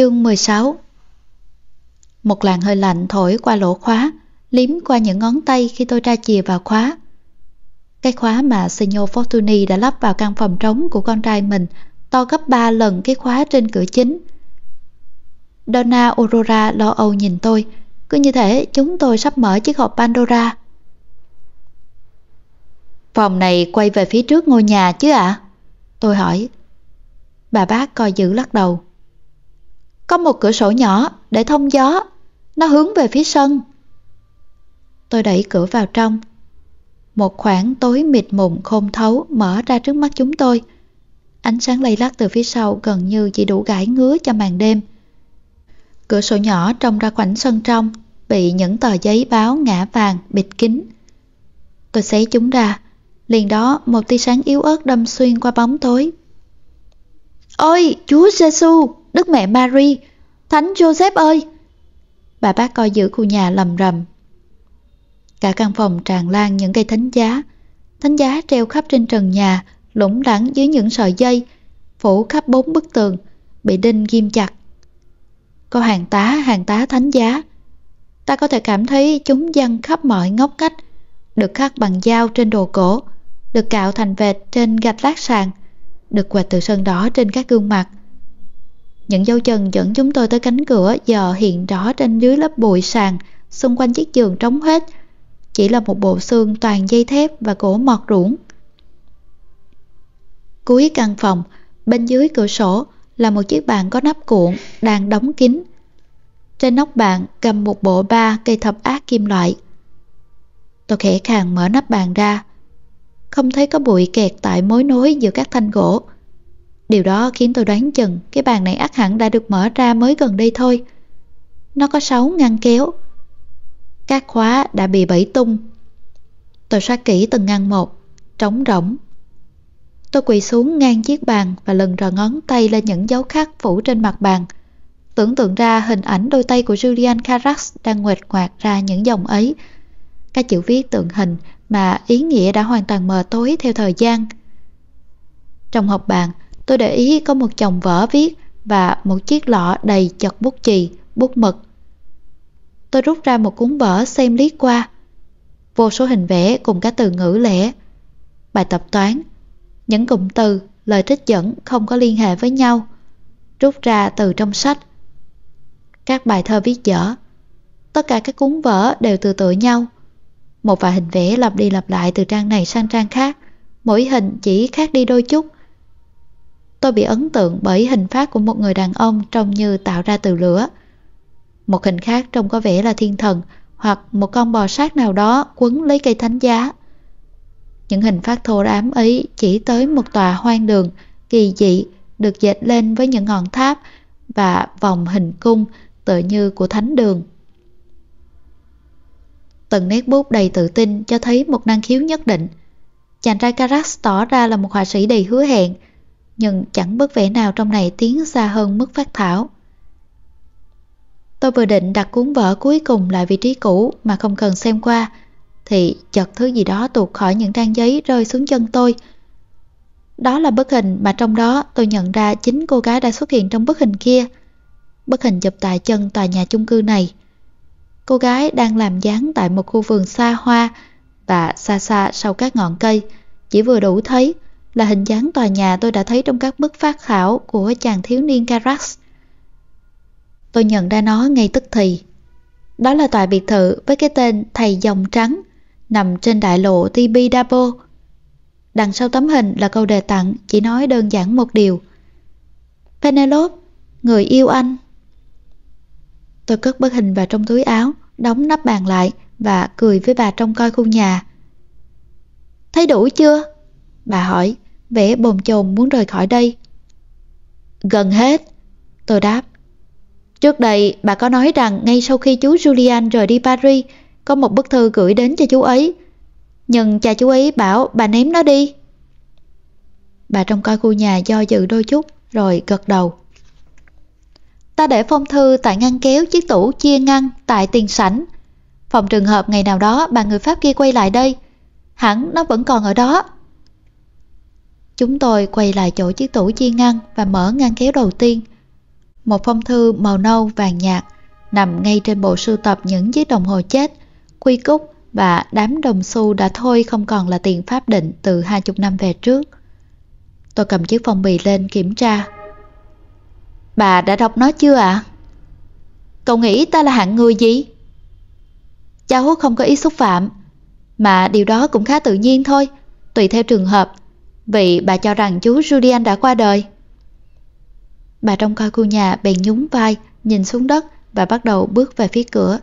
Chương 16 Một làn hơi lạnh thổi qua lỗ khóa, liếm qua những ngón tay khi tôi tra chìa vào khóa. Cái khóa mà Signor Fortuny đã lắp vào căn phòng trống của con trai mình to gấp 3 lần cái khóa trên cửa chính. Donna Aurora lo âu nhìn tôi, cứ như thể chúng tôi sắp mở chiếc hộp Pandora. Phòng này quay về phía trước ngôi nhà chứ ạ? Tôi hỏi. Bà bác coi giữ lắc đầu. Có một cửa sổ nhỏ để thông gió, nó hướng về phía sân. Tôi đẩy cửa vào trong. Một khoảng tối mịt mùng khôn thấu mở ra trước mắt chúng tôi. Ánh sáng lay lắc từ phía sau gần như chỉ đủ gãi ngứa cho màn đêm. Cửa sổ nhỏ trông ra khoảnh sân trong, bị những tờ giấy báo ngã vàng bịt kín. Tôi xé chúng ra, liền đó một tia sáng yếu ớt đâm xuyên qua bóng tối. Ôi, Chúa giê -xu! Đức Mẹ Mary, Thánh Joseph ơi! Bà bác coi giữ khu nhà lầm rầm. Cả căn phòng tràn lan những cây thánh giá. Thánh giá treo khắp trên trần nhà, lủng lẳng dưới những sợi dây, phủ khắp bốn bức tường, bị đinh ghim chặt. Có hàng tá hàng tá thánh giá. Ta có thể cảm thấy chúng dăng khắp mọi ngóc cách, được khắc bằng dao trên đồ cổ, được cạo thành vệt trên gạch lát sàn, được quệt từ sơn đỏ trên các gương mặt. Những dấu chân dẫn chúng tôi tới cánh cửa giờ hiện rõ trên dưới lớp bụi sàn, xung quanh chiếc giường trống hết. Chỉ là một bộ xương toàn dây thép và gỗ mọt ruỗng. Cuối căn phòng, bên dưới cửa sổ là một chiếc bàn có nắp cuộn, đang đóng kín. Trên nóc bàn cầm một bộ ba cây thập ác kim loại. Tôi khẽ khàng mở nắp bàn ra, không thấy có bụi kẹt tại mối nối giữa các thanh gỗ. Điều đó khiến tôi đoán chừng cái bàn này ắt hẳn đã được mở ra mới gần đây thôi. Nó có 6 ngăn kéo. Các khóa đã bị bẫy tung. Tôi soát kỹ từng ngăn một, trống rỗng. Tôi quỳ xuống ngang chiếc bàn và lần rờ ngón tay lên những dấu khắc phủ trên mặt bàn. Tưởng tượng ra hình ảnh đôi tay của Julian Carax đang nguệt ngoạc ra những dòng ấy. Các chữ viết tượng hình mà ý nghĩa đã hoàn toàn mờ tối theo thời gian. Trong hộp bàn, tôi để ý có một chồng vở viết và một chiếc lọ đầy chật bút chì, bút mực. Tôi rút ra một cuốn vở xem liếc qua. Vô số hình vẽ cùng các từ ngữ lẻ. Bài tập toán, những cụm từ, lời trích dẫn không có liên hệ với nhau. Rút ra từ trong sách. Các bài thơ viết dở. Tất cả các cuốn vở đều từ tựa nhau. Một vài hình vẽ lặp đi lặp lại từ trang này sang trang khác, mỗi hình chỉ khác đi đôi chút. Tôi bị ấn tượng bởi hình phát của một người đàn ông trông như tạo ra từ lửa. Một hình khác trông có vẻ là thiên thần hoặc một con bò sát nào đó quấn lấy cây thánh giá. Những hình phát thô ám ấy chỉ tới một tòa hoang đường kỳ dị được dệt lên với những ngọn tháp và vòng hình cung tựa như của thánh đường. Từng nét bút đầy tự tin cho thấy một năng khiếu nhất định. Chàng trai Carax tỏ ra là một họa sĩ đầy hứa hẹn, nhưng chẳng bất vẻ nào trong này tiến xa hơn mức phát thảo. Tôi vừa định đặt cuốn vở cuối cùng lại vị trí cũ mà không cần xem qua, thì chợt thứ gì đó tuột khỏi những trang giấy rơi xuống chân tôi. Đó là bức hình mà trong đó tôi nhận ra chính cô gái đã xuất hiện trong bức hình kia. Bức hình chụp tại chân tòa nhà chung cư này. Cô gái đang làm dáng tại một khu vườn xa hoa và xa xa sau các ngọn cây, chỉ vừa đủ thấy là hình dáng tòa nhà tôi đã thấy trong các bức phát khảo của chàng thiếu niên Carax. Tôi nhận ra nó ngay tức thì. Đó là tòa biệt thự với cái tên Thầy Dòng Trắng, nằm trên đại lộ Tibidabo. Đằng sau tấm hình là câu đề tặng chỉ nói đơn giản một điều. Penelope, người yêu anh. Tôi cất bức hình vào trong túi áo, đóng nắp bàn lại và cười với bà trông coi khu nhà. Thấy đủ chưa? Bà hỏi, vẻ bồn chồn muốn rời khỏi đây. Gần hết, tôi đáp. Trước đây bà có nói rằng ngay sau khi chú Julian rời đi Paris, có một bức thư gửi đến cho chú ấy. Nhưng cha chú ấy bảo bà ném nó đi. Bà trông coi khu nhà do dự đôi chút rồi gật đầu. Ta để phong thư tại ngăn kéo chiếc tủ chia ngăn tại tiền sảnh. Phòng trường hợp ngày nào đó bà người Pháp kia quay lại đây. Hẳn nó vẫn còn ở đó. Chúng tôi quay lại chỗ chiếc tủ chi ngăn và mở ngăn kéo đầu tiên. Một phong thư màu nâu vàng nhạt nằm ngay trên bộ sưu tập những chiếc đồng hồ chết, quy cúc và đám đồng xu đã thôi không còn là tiền pháp định từ hai chục năm về trước. Tôi cầm chiếc phong bì lên kiểm tra. Bà đã đọc nó chưa ạ? À? Cậu nghĩ ta là hạng người gì? Cha hút không có ý xúc phạm, mà điều đó cũng khá tự nhiên thôi, tùy theo trường hợp, Vậy bà cho rằng chú Julian đã qua đời. Bà trong coi khu nhà bèn nhún vai, nhìn xuống đất và bắt đầu bước về phía cửa.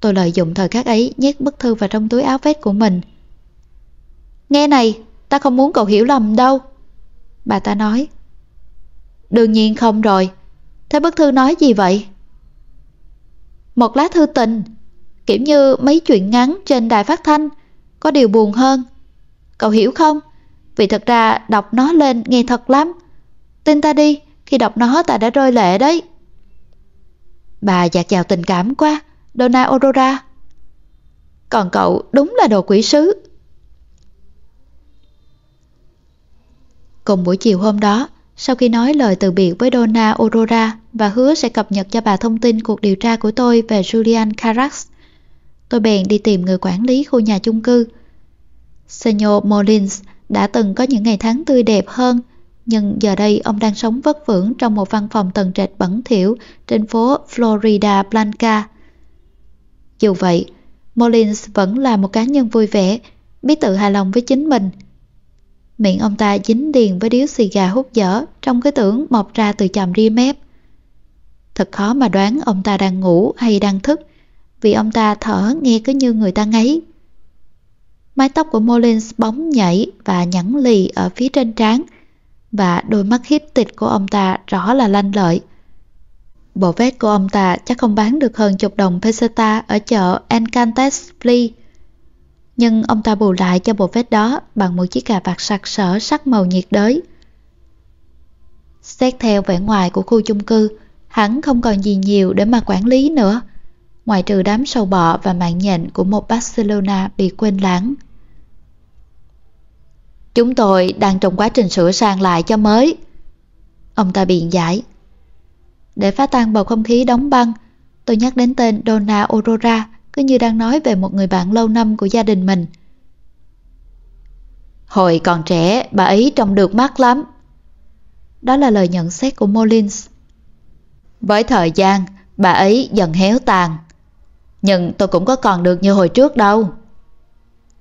Tôi lợi dụng thời khắc ấy nhét bức thư vào trong túi áo vest của mình. Nghe này, ta không muốn cậu hiểu lầm đâu. Bà ta nói. Đương nhiên không rồi. Thế bức thư nói gì vậy? Một lá thư tình, kiểu như mấy chuyện ngắn trên đài phát thanh, có điều buồn hơn. Cậu hiểu không? Vì thật ra đọc nó lên nghe thật lắm. Tin ta đi, khi đọc nó ta đã rơi lệ đấy. Bà dạt dào tình cảm quá, Donna Aurora. Còn cậu đúng là đồ quỷ sứ. Cùng buổi chiều hôm đó, sau khi nói lời từ biệt với Donna Aurora và hứa sẽ cập nhật cho bà thông tin cuộc điều tra của tôi về Julian Carax, tôi bèn đi tìm người quản lý khu nhà chung cư. Senor molins đã từng có những ngày tháng tươi đẹp hơn, nhưng giờ đây ông đang sống vất vưởng trong một văn phòng tầng trệt bẩn thỉu trên phố Florida Blanca. Dù vậy, Mullins vẫn là một cá nhân vui vẻ, biết tự hài lòng với chính mình. Miệng ông ta dính điền với điếu xì gà hút dở trong cái tưởng mọc ra từ chòm ria mép. Thật khó mà đoán ông ta đang ngủ hay đang thức, vì ông ta thở nghe cứ như người ta ngáy. Mái tóc của Mullins bóng nhảy và nhẵn lì ở phía trên trán, và đôi mắt hiếp tịch của ông ta rõ là lanh lợi. Bộ vest của ông ta chắc không bán được hơn chục đồng peseta ở chợ Encantes Flea. Nhưng ông ta bù lại cho bộ vest đó bằng một chiếc cà vạt sặc sỡ sắc màu nhiệt đới. Xét theo vẻ ngoài của khu chung cư, hắn không còn gì nhiều để mà quản lý nữa, ngoại trừ đám sâu bọ và mạng nhện của một Barcelona bị quên lãng. Chúng tôi đang trong quá trình sửa sang lại cho mới. Ông ta biện giải. Để phá tan bầu không khí đóng băng, tôi nhắc đến tên Donna Aurora cứ như đang nói về một người bạn lâu năm của gia đình mình. Hồi còn trẻ, bà ấy trông được mắt lắm. Đó là lời nhận xét của Mullins. Với thời gian, bà ấy dần héo tàn. Nhưng tôi cũng có còn được như hồi trước đâu.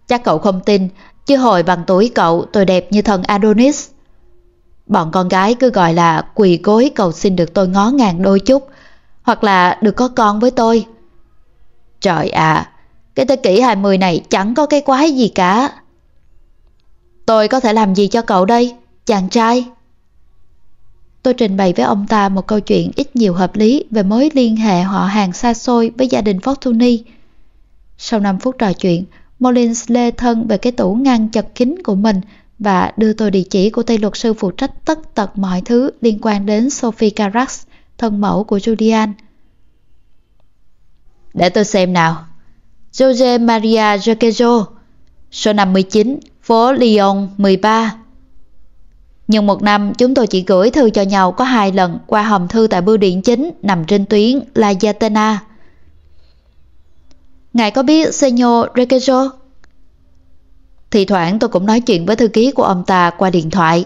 Chắc cậu không tin, chứ hồi bằng tuổi cậu tôi đẹp như thần Adonis. Bọn con gái cứ gọi là quỳ gối cầu xin được tôi ngó ngàng đôi chút, hoặc là được có con với tôi. Trời ạ, cái thế kỷ 20 này chẳng có cái quái gì cả. Tôi có thể làm gì cho cậu đây, chàng trai? Tôi trình bày với ông ta một câu chuyện ít nhiều hợp lý về mối liên hệ họ hàng xa xôi với gia đình Fortuny. Sau 5 phút trò chuyện, Mullins lê thân về cái tủ ngăn chật kín của mình và đưa tôi địa chỉ của tay luật sư phụ trách tất tật mọi thứ liên quan đến Sophie Carax, thân mẫu của Julian. Để tôi xem nào. Jose Maria Joquejo, số 59, phố Lyon 13. Nhưng một năm chúng tôi chỉ gửi thư cho nhau có hai lần qua hòm thư tại bưu điện chính nằm trên tuyến La Yatena. Ngài có biết Senor Requejo? Thì thoảng tôi cũng nói chuyện với thư ký của ông ta qua điện thoại.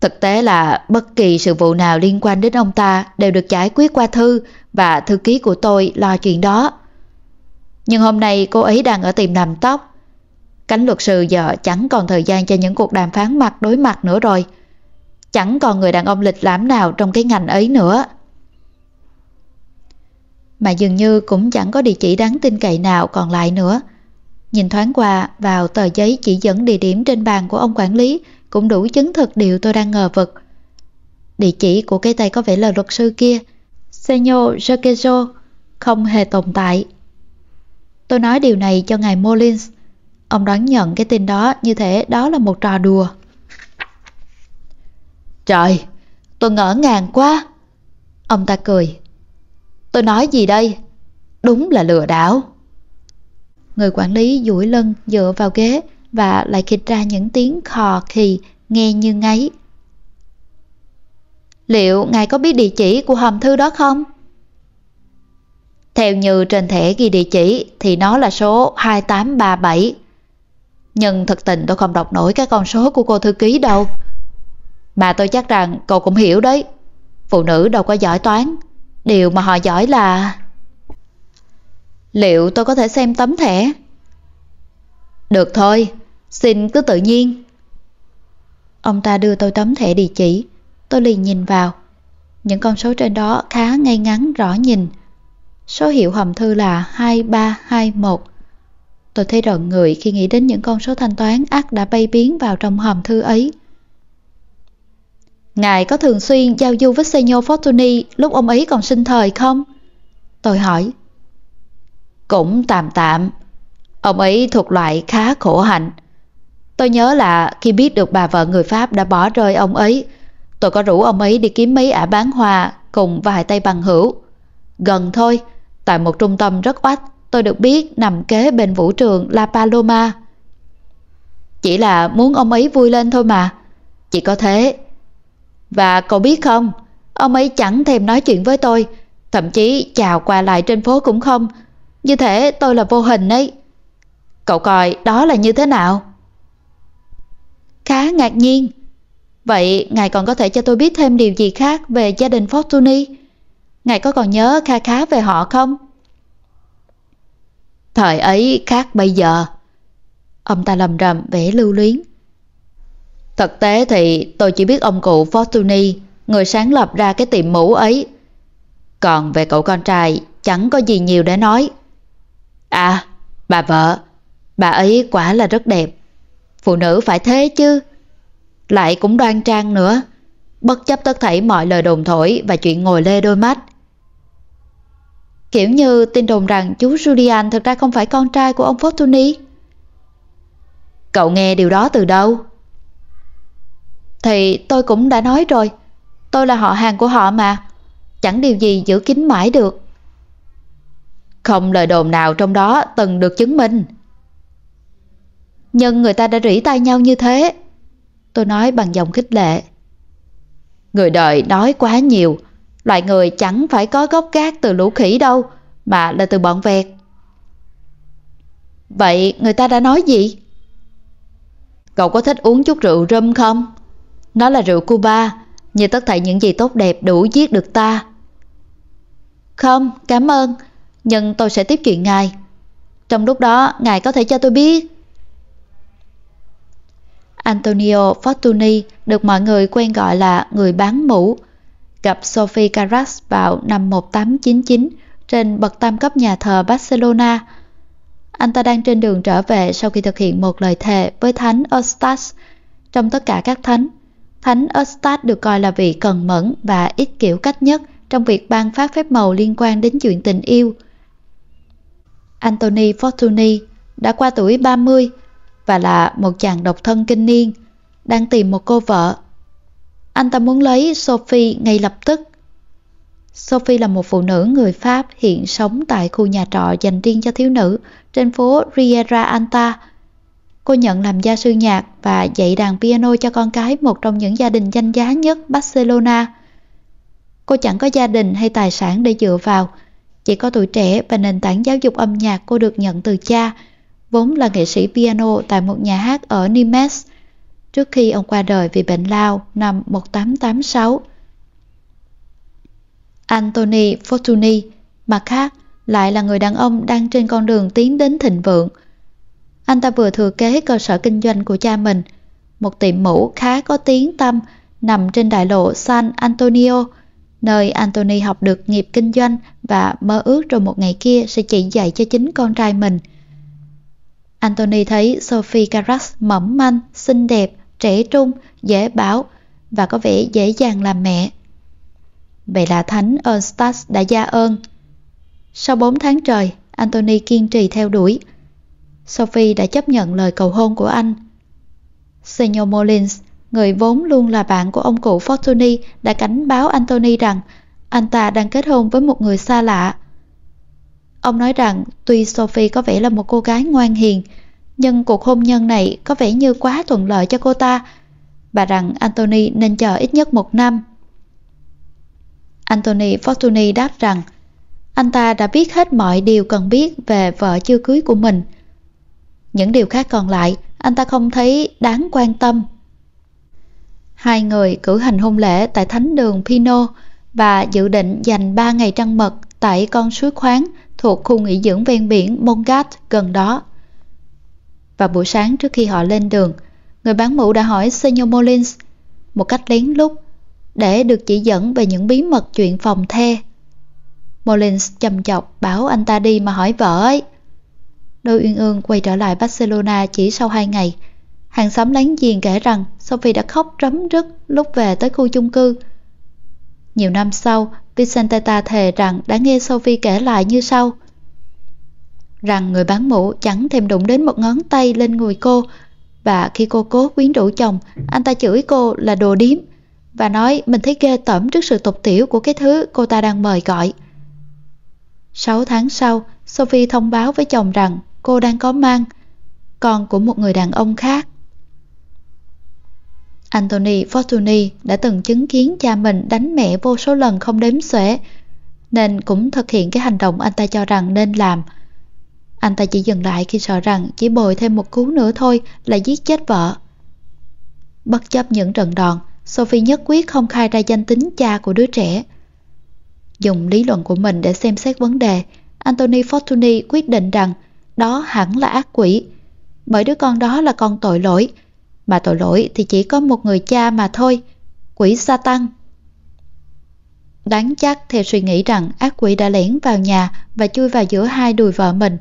Thực tế là bất kỳ sự vụ nào liên quan đến ông ta đều được giải quyết qua thư và thư ký của tôi lo chuyện đó. Nhưng hôm nay cô ấy đang ở tiệm làm tóc. Cánh luật sư giờ chẳng còn thời gian cho những cuộc đàm phán mặt đối mặt nữa rồi. Chẳng còn người đàn ông lịch lãm nào trong cái ngành ấy nữa. Mà dường như cũng chẳng có địa chỉ đáng tin cậy nào còn lại nữa. Nhìn thoáng qua vào tờ giấy chỉ dẫn địa điểm trên bàn của ông quản lý cũng đủ chứng thực điều tôi đang ngờ vực. Địa chỉ của cái tay có vẻ là luật sư kia, Senyo Joquejo, không hề tồn tại. Tôi nói điều này cho ngài Mullins. Ông đón nhận cái tin đó như thể đó là một trò đùa. Trời, tôi ngỡ ngàng quá. Ông ta cười. Tôi nói gì đây? Đúng là lừa đảo. Người quản lý duỗi lưng dựa vào ghế và lại khịt ra những tiếng khò khì nghe như ngáy. Liệu ngài có biết địa chỉ của hòm thư đó không? Theo như trên thẻ ghi địa chỉ thì nó là số 2837. Nhưng thực tình tôi không đọc nổi các con số của cô thư ký đâu. Mà tôi chắc rằng cậu cũng hiểu đấy. Phụ nữ đâu có giỏi toán. Điều mà họ giỏi là... Liệu tôi có thể xem tấm thẻ? Được thôi, xin cứ tự nhiên. Ông ta đưa tôi tấm thẻ địa chỉ, tôi liền nhìn vào. Những con số trên đó khá ngay ngắn rõ nhìn. Số hiệu hòm thư là 2321. Tôi thấy rợn người khi nghĩ đến những con số thanh toán ác đã bay biến vào trong hòm thư ấy. Ngài có thường xuyên giao du với Senor Fortuny lúc ông ấy còn sinh thời không? Tôi hỏi. Cũng tạm tạm. Ông ấy thuộc loại khá khổ hạnh. Tôi nhớ là khi biết được bà vợ người Pháp đã bỏ rơi ông ấy, tôi có rủ ông ấy đi kiếm mấy ả bán hoa cùng vài tay bằng hữu. Gần thôi, tại một trung tâm rất oách, tôi được biết nằm kế bên vũ trường La Paloma. Chỉ là muốn ông ấy vui lên thôi mà, chỉ có thế. Và cậu biết không, ông ấy chẳng thèm nói chuyện với tôi, thậm chí chào qua lại trên phố cũng không, như thể tôi là vô hình ấy. Cậu coi đó là như thế nào? Khá ngạc nhiên. Vậy ngài còn có thể cho tôi biết thêm điều gì khác về gia đình Fortuny? Ngài có còn nhớ kha khá về họ không? Thời ấy khác bây giờ. Ông ta lầm rầm vẻ lưu luyến. Thực tế thì tôi chỉ biết ông cụ Fortuny, người sáng lập ra cái tiệm mũ ấy. Còn về cậu con trai, chẳng có gì nhiều để nói. À, bà vợ, bà ấy quả là rất đẹp. Phụ nữ phải thế chứ. Lại cũng đoan trang nữa. Bất chấp tất thảy mọi lời đồn thổi và chuyện ngồi lê đôi mắt. Kiểu như tin đồn rằng chú Julian thực ra không phải con trai của ông Fortuny. Cậu nghe điều đó từ đâu? Thì tôi cũng đã nói rồi. Tôi là họ hàng của họ mà. Chẳng điều gì giữ kín mãi được. Không lời đồn nào trong đó từng được chứng minh. Nhưng người ta đã rỉ tay nhau như thế. Tôi nói bằng giọng khích lệ. Người đời nói quá nhiều. Loại người chẳng phải có gốc gác từ lũ khỉ đâu, mà là từ bọn vẹt. Vậy người ta đã nói gì? Cậu có thích uống chút rượu rum không? Nó là rượu Cuba, như tất thảy những gì tốt đẹp đủ giết được ta. Không, cảm ơn, nhưng tôi sẽ tiếp chuyện ngài. Trong lúc đó, ngài có thể cho tôi biết. Antonio Fortuny được mọi người quen gọi là người bán mũ, gặp Sophie Carras vào năm 1899 trên bậc tam cấp nhà thờ Barcelona. Anh ta đang trên đường trở về sau khi thực hiện một lời thề với Thánh Eustace. Trong tất cả các thánh, Thánh Eustace được coi là vị cần mẫn và ít kiểu cách nhất trong việc ban phát phép màu liên quan đến chuyện tình yêu. Anthony Fortuny đã qua tuổi 30 và là một chàng độc thân kinh niên, đang tìm một cô vợ. Anh ta muốn lấy Sophie ngay lập tức. Sophie là một phụ nữ người Pháp hiện sống tại khu nhà trọ dành riêng cho thiếu nữ trên phố Riera Anta Cô nhận làm gia sư nhạc và dạy đàn piano cho con cái một trong những gia đình danh giá nhất Barcelona. Cô chẳng có gia đình hay tài sản để dựa vào, chỉ có tuổi trẻ và nền tảng giáo dục âm nhạc cô được nhận từ cha, vốn là nghệ sĩ piano tại một nhà hát ở Nimes, trước khi ông qua đời vì bệnh lao năm 1886. Anthony Fortuny, mặt khác, lại là người đàn ông đang trên con đường tiến đến thịnh vượng. Anh ta vừa thừa kế cơ sở kinh doanh của cha mình, một tiệm mũ khá có tiếng tâm nằm trên đại lộ San Antonio, nơi Anthony học được nghiệp kinh doanh và mơ ước rồi một ngày kia sẽ chỉ dạy cho chính con trai mình. Anthony thấy Sophie Carras mỏng manh, xinh đẹp, trẻ trung, dễ bảo và có vẻ dễ dàng làm mẹ. Vậy là Thánh Eustace đã gia ơn. Sau 4 tháng trời, Anthony kiên trì theo đuổi. Sophie đã chấp nhận lời cầu hôn của anh. Senor Mullins người vốn luôn là bạn của ông cụ Fortuny đã cảnh báo Anthony rằng anh ta đang kết hôn với một người xa lạ. Ông nói rằng tuy Sophie có vẻ là một cô gái ngoan hiền, nhưng cuộc hôn nhân này có vẻ như quá thuận lợi cho cô ta, và rằng Anthony nên chờ ít nhất một năm. Anthony Fortuny đáp rằng anh ta đã biết hết mọi điều cần biết về vợ chưa cưới của mình. Những điều khác còn lại, anh ta không thấy đáng quan tâm. Hai người cử hành hôn lễ tại thánh đường Pino và dự định dành 3 ngày trăng mật tại con suối khoáng thuộc khu nghỉ dưỡng ven biển Mongat gần đó. Và buổi sáng trước khi họ lên đường, người bán mũ đã hỏi Senor Molins một cách lén lút để được chỉ dẫn về những bí mật chuyện phòng the. Molins chầm chọc bảo anh ta đi mà hỏi vợ ấy. Đôi uyên ương quay trở lại Barcelona chỉ sau hai ngày. Hàng xóm láng giềng kể rằng Sophie đã khóc rấm rứt lúc về tới khu chung cư. Nhiều năm sau, Vicenteta thề rằng đã nghe Sophie kể lại như sau. Rằng người bán mũ chẳng thèm đụng đến một ngón tay lên người cô và khi cô cố quyến rũ chồng, anh ta chửi cô là đồ điếm và nói mình thấy ghê tởm trước sự tục tiểu của cái thứ cô ta đang mời gọi. 6 tháng sau, Sophie thông báo với chồng rằng cô đang có mang, con của một người đàn ông khác. Anthony Fortuny đã từng chứng kiến cha mình đánh mẹ vô số lần không đếm xuể, nên cũng thực hiện cái hành động anh ta cho rằng nên làm. Anh ta chỉ dừng lại khi sợ rằng chỉ bồi thêm một cú nữa thôi là giết chết vợ. Bất chấp những trận đòn, Sophie nhất quyết không khai ra danh tính cha của đứa trẻ. Dùng lý luận của mình để xem xét vấn đề, Anthony Fortuny quyết định rằng đó hẳn là ác quỷ. Bởi đứa con đó là con tội lỗi, mà tội lỗi thì chỉ có một người cha mà thôi, quỷ sa tăng. Đáng chắc theo suy nghĩ rằng ác quỷ đã lẻn vào nhà và chui vào giữa hai đùi vợ mình.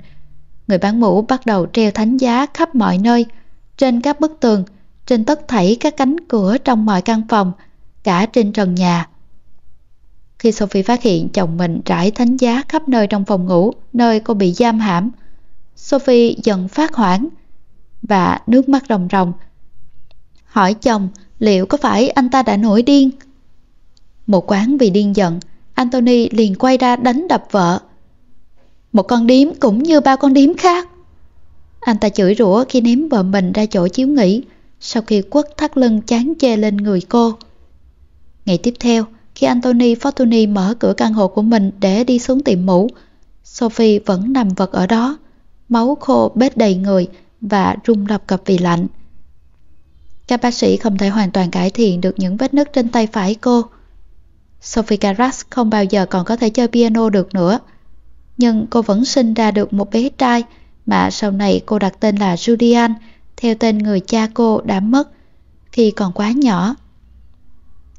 Người bán mũ bắt đầu treo thánh giá khắp mọi nơi, trên các bức tường, trên tất thảy các cánh cửa trong mọi căn phòng, cả trên trần nhà. Khi Sophie phát hiện chồng mình trải thánh giá khắp nơi trong phòng ngủ, nơi cô bị giam hãm, Sophie dần phát hoảng và nước mắt ròng ròng. Hỏi chồng liệu có phải anh ta đã nổi điên? Một quán vì điên giận, Anthony liền quay ra đánh đập vợ. Một con điếm cũng như ba con điếm khác. Anh ta chửi rủa khi ném vợ mình ra chỗ chiếu nghỉ, sau khi quất thắt lưng chán chê lên người cô. Ngày tiếp theo, khi Anthony Fortuny mở cửa căn hộ của mình để đi xuống tiệm mũ, Sophie vẫn nằm vật ở đó, máu khô bết đầy người và rung lập cập vì lạnh. Các bác sĩ không thể hoàn toàn cải thiện được những vết nứt trên tay phải cô. Sophie Carras không bao giờ còn có thể chơi piano được nữa. Nhưng cô vẫn sinh ra được một bé trai mà sau này cô đặt tên là Julian, theo tên người cha cô đã mất khi còn quá nhỏ.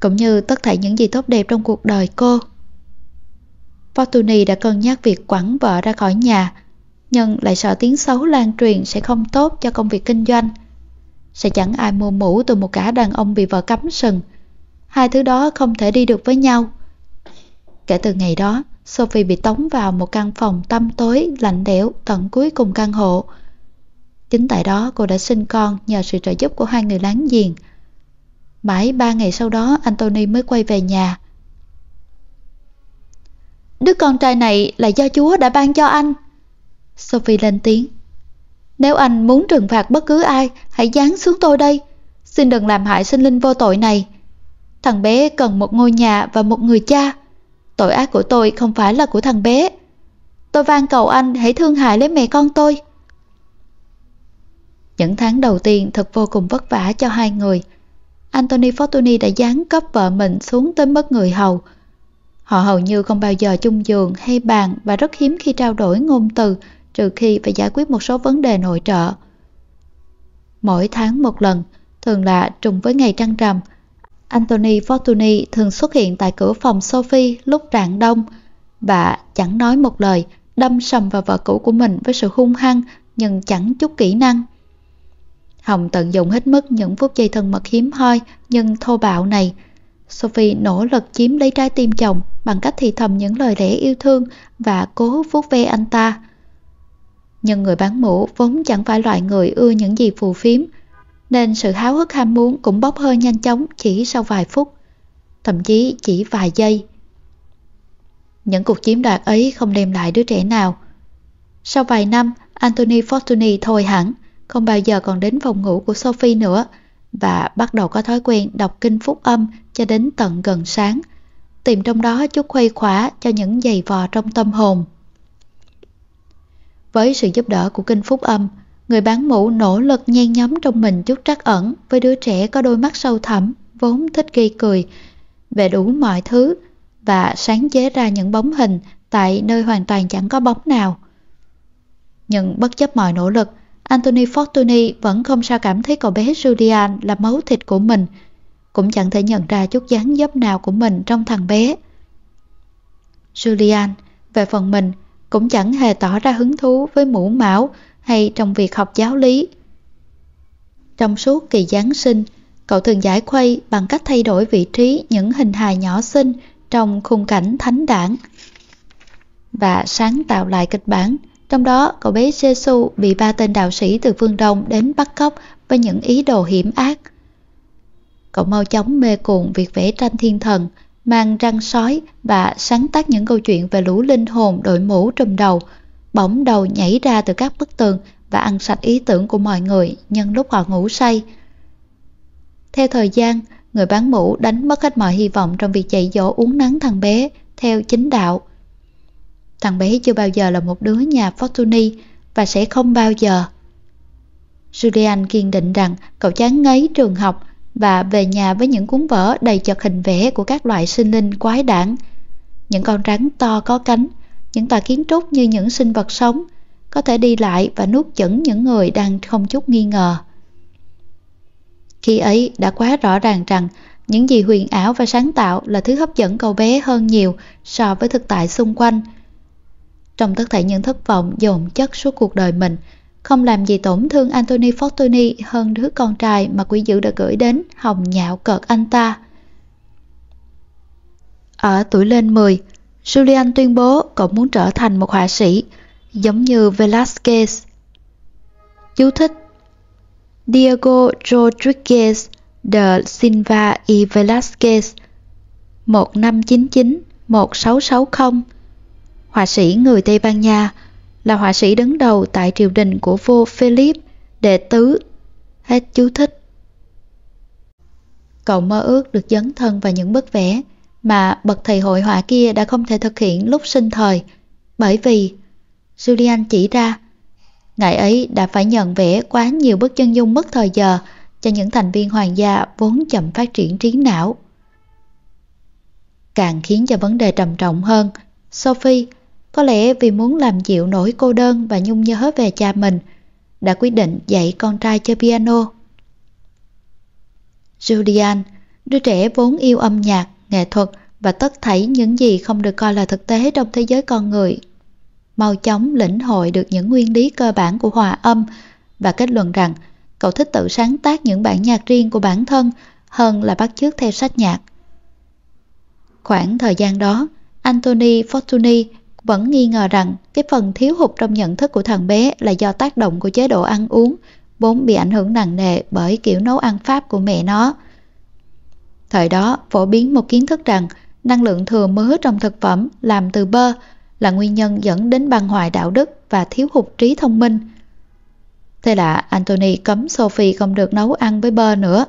Cũng như tất cả những gì tốt đẹp trong cuộc đời cô. Fortuny đã cân nhắc việc quẳng vợ ra khỏi nhà, nhưng lại sợ tiếng xấu lan truyền sẽ không tốt cho công việc kinh doanh. Sẽ chẳng ai mua mũ từ một cả đàn ông bị vợ cấm sừng. Hai thứ đó không thể đi được với nhau. Kể từ ngày đó, Sophie bị tống vào một căn phòng tăm tối, lạnh lẽo tận cuối cùng căn hộ. Chính tại đó cô đã sinh con nhờ sự trợ giúp của hai người láng giềng. Mãi ba ngày sau đó Anthony mới quay về nhà. Đứa con trai này là do Chúa đã ban cho anh. Sophie lên tiếng. Nếu anh muốn trừng phạt bất cứ ai, hãy giáng xuống tôi đây. Xin đừng làm hại sinh linh vô tội này. Thằng bé cần một ngôi nhà và một người cha. Tội ác của tôi không phải là của thằng bé. Tôi van cầu anh hãy thương hại lấy mẹ con tôi. Những tháng đầu tiên thật vô cùng vất vả cho hai người. Anthony Fortuny đã giáng cấp vợ mình xuống tới mất người hầu. Họ hầu như không bao giờ chung giường hay bàn và rất hiếm khi trao đổi ngôn từ trừ khi phải giải quyết một số vấn đề nội trợ. Mỗi tháng một lần, thường là trùng với ngày trăng rằm, Anthony Fortuny thường xuất hiện tại cửa phòng Sophie lúc rạng đông và chẳng nói một lời, đâm sầm vào vợ cũ của mình với sự hung hăng nhưng chẳng chút kỹ năng. Hồng tận dụng hết mức những phút giây thân mật hiếm hoi nhưng thô bạo này. Sophie nỗ lực chiếm lấy trái tim chồng bằng cách thì thầm những lời lẽ yêu thương và cố vuốt ve anh ta. Nhưng người bán mũ vốn chẳng phải loại người ưa những gì phù phiếm, nên sự háo hức ham muốn cũng bốc hơi nhanh chóng chỉ sau vài phút, thậm chí chỉ vài giây. Những cuộc chiếm đoạt ấy không đem lại đứa trẻ nào. Sau vài năm, Anthony Fortuny thôi hẳn, không bao giờ còn đến phòng ngủ của Sophie nữa và bắt đầu có thói quen đọc kinh phúc âm cho đến tận gần sáng. tìm trong đó chút khuây khỏa cho những giày vò trong tâm hồn. Với sự giúp đỡ của kinh phúc âm, người bán mũ nỗ lực nhen nhóm trong mình chút trắc ẩn với đứa trẻ có đôi mắt sâu thẳm, vốn thích gây cười, về đủ mọi thứ và sáng chế ra những bóng hình tại nơi hoàn toàn chẳng có bóng nào. Nhưng bất chấp mọi nỗ lực, Anthony Fortuny vẫn không sao cảm thấy cậu bé Julian là máu thịt của mình, cũng chẳng thể nhận ra chút dáng dấp nào của mình trong thằng bé. Julian, về phần mình, cũng chẳng hề tỏ ra hứng thú với mũ mão hay trong việc học giáo lý. Trong suốt kỳ Giáng sinh, cậu thường giải khuây bằng cách thay đổi vị trí những hình hài nhỏ xinh trong khung cảnh thánh đảng và sáng tạo lại kịch bản. Trong đó, cậu bé Giêsu bị ba tên đạo sĩ từ phương Đông đến bắt cóc với những ý đồ hiểm ác. Cậu mau chóng mê cuồng việc vẽ tranh thiên thần, mang răng sói và sáng tác những câu chuyện về lũ linh hồn đội mũ trùm đầu, bỗng đầu nhảy ra từ các bức tường và ăn sạch ý tưởng của mọi người nhân lúc họ ngủ say. Theo thời gian, người bán mũ đánh mất hết mọi hy vọng trong việc dạy dỗ uống nắng thằng bé theo chính đạo. Thằng bé chưa bao giờ là một đứa nhà Fortuny và sẽ không bao giờ. Julian kiên định rằng cậu chán ngấy trường học và về nhà với những cuốn vở đầy chật hình vẽ của các loại sinh linh quái đản. Những con rắn to có cánh, những tòa kiến trúc như những sinh vật sống, có thể đi lại và nuốt chửng những người đang không chút nghi ngờ. Khi ấy đã quá rõ ràng rằng những gì huyền ảo và sáng tạo là thứ hấp dẫn cậu bé hơn nhiều so với thực tại xung quanh. Trong tất cả những thất vọng dồn chất suốt cuộc đời mình, không làm gì tổn thương Anthony Fortuny hơn đứa con trai mà quỷ dữ đã gửi đến hồng nhạo cợt anh ta. Ở tuổi lên 10, Julian tuyên bố cậu muốn trở thành một họa sĩ, giống như Velázquez. Chú thích Diego Rodriguez de Silva y Velázquez 1599-1660 Họa sĩ người Tây Ban Nha là họa sĩ đứng đầu tại triều đình của vua Philip đệ tứ. Hết chú thích. Cậu mơ ước được dấn thân vào những bức vẽ mà bậc thầy hội họa kia đã không thể thực hiện lúc sinh thời, bởi vì Julian chỉ ra ngài ấy đã phải nhận vẽ quá nhiều bức chân dung mất thời giờ cho những thành viên hoàng gia vốn chậm phát triển trí não. Càng khiến cho vấn đề trầm trọng hơn, Sophie có lẽ vì muốn làm dịu nỗi cô đơn và nhung nhớ về cha mình, đã quyết định dạy con trai chơi piano. Julian, đứa trẻ vốn yêu âm nhạc, nghệ thuật và tất thảy những gì không được coi là thực tế trong thế giới con người. Mau chóng lĩnh hội được những nguyên lý cơ bản của hòa âm và kết luận rằng cậu thích tự sáng tác những bản nhạc riêng của bản thân hơn là bắt chước theo sách nhạc. Khoảng thời gian đó, Anthony Fortuny vẫn nghi ngờ rằng cái phần thiếu hụt trong nhận thức của thằng bé là do tác động của chế độ ăn uống, vốn bị ảnh hưởng nặng nề bởi kiểu nấu ăn Pháp của mẹ nó. Thời đó, phổ biến một kiến thức rằng năng lượng thừa mứa trong thực phẩm làm từ bơ là nguyên nhân dẫn đến băng hoại đạo đức và thiếu hụt trí thông minh. Thế là Anthony cấm Sophie không được nấu ăn với bơ nữa.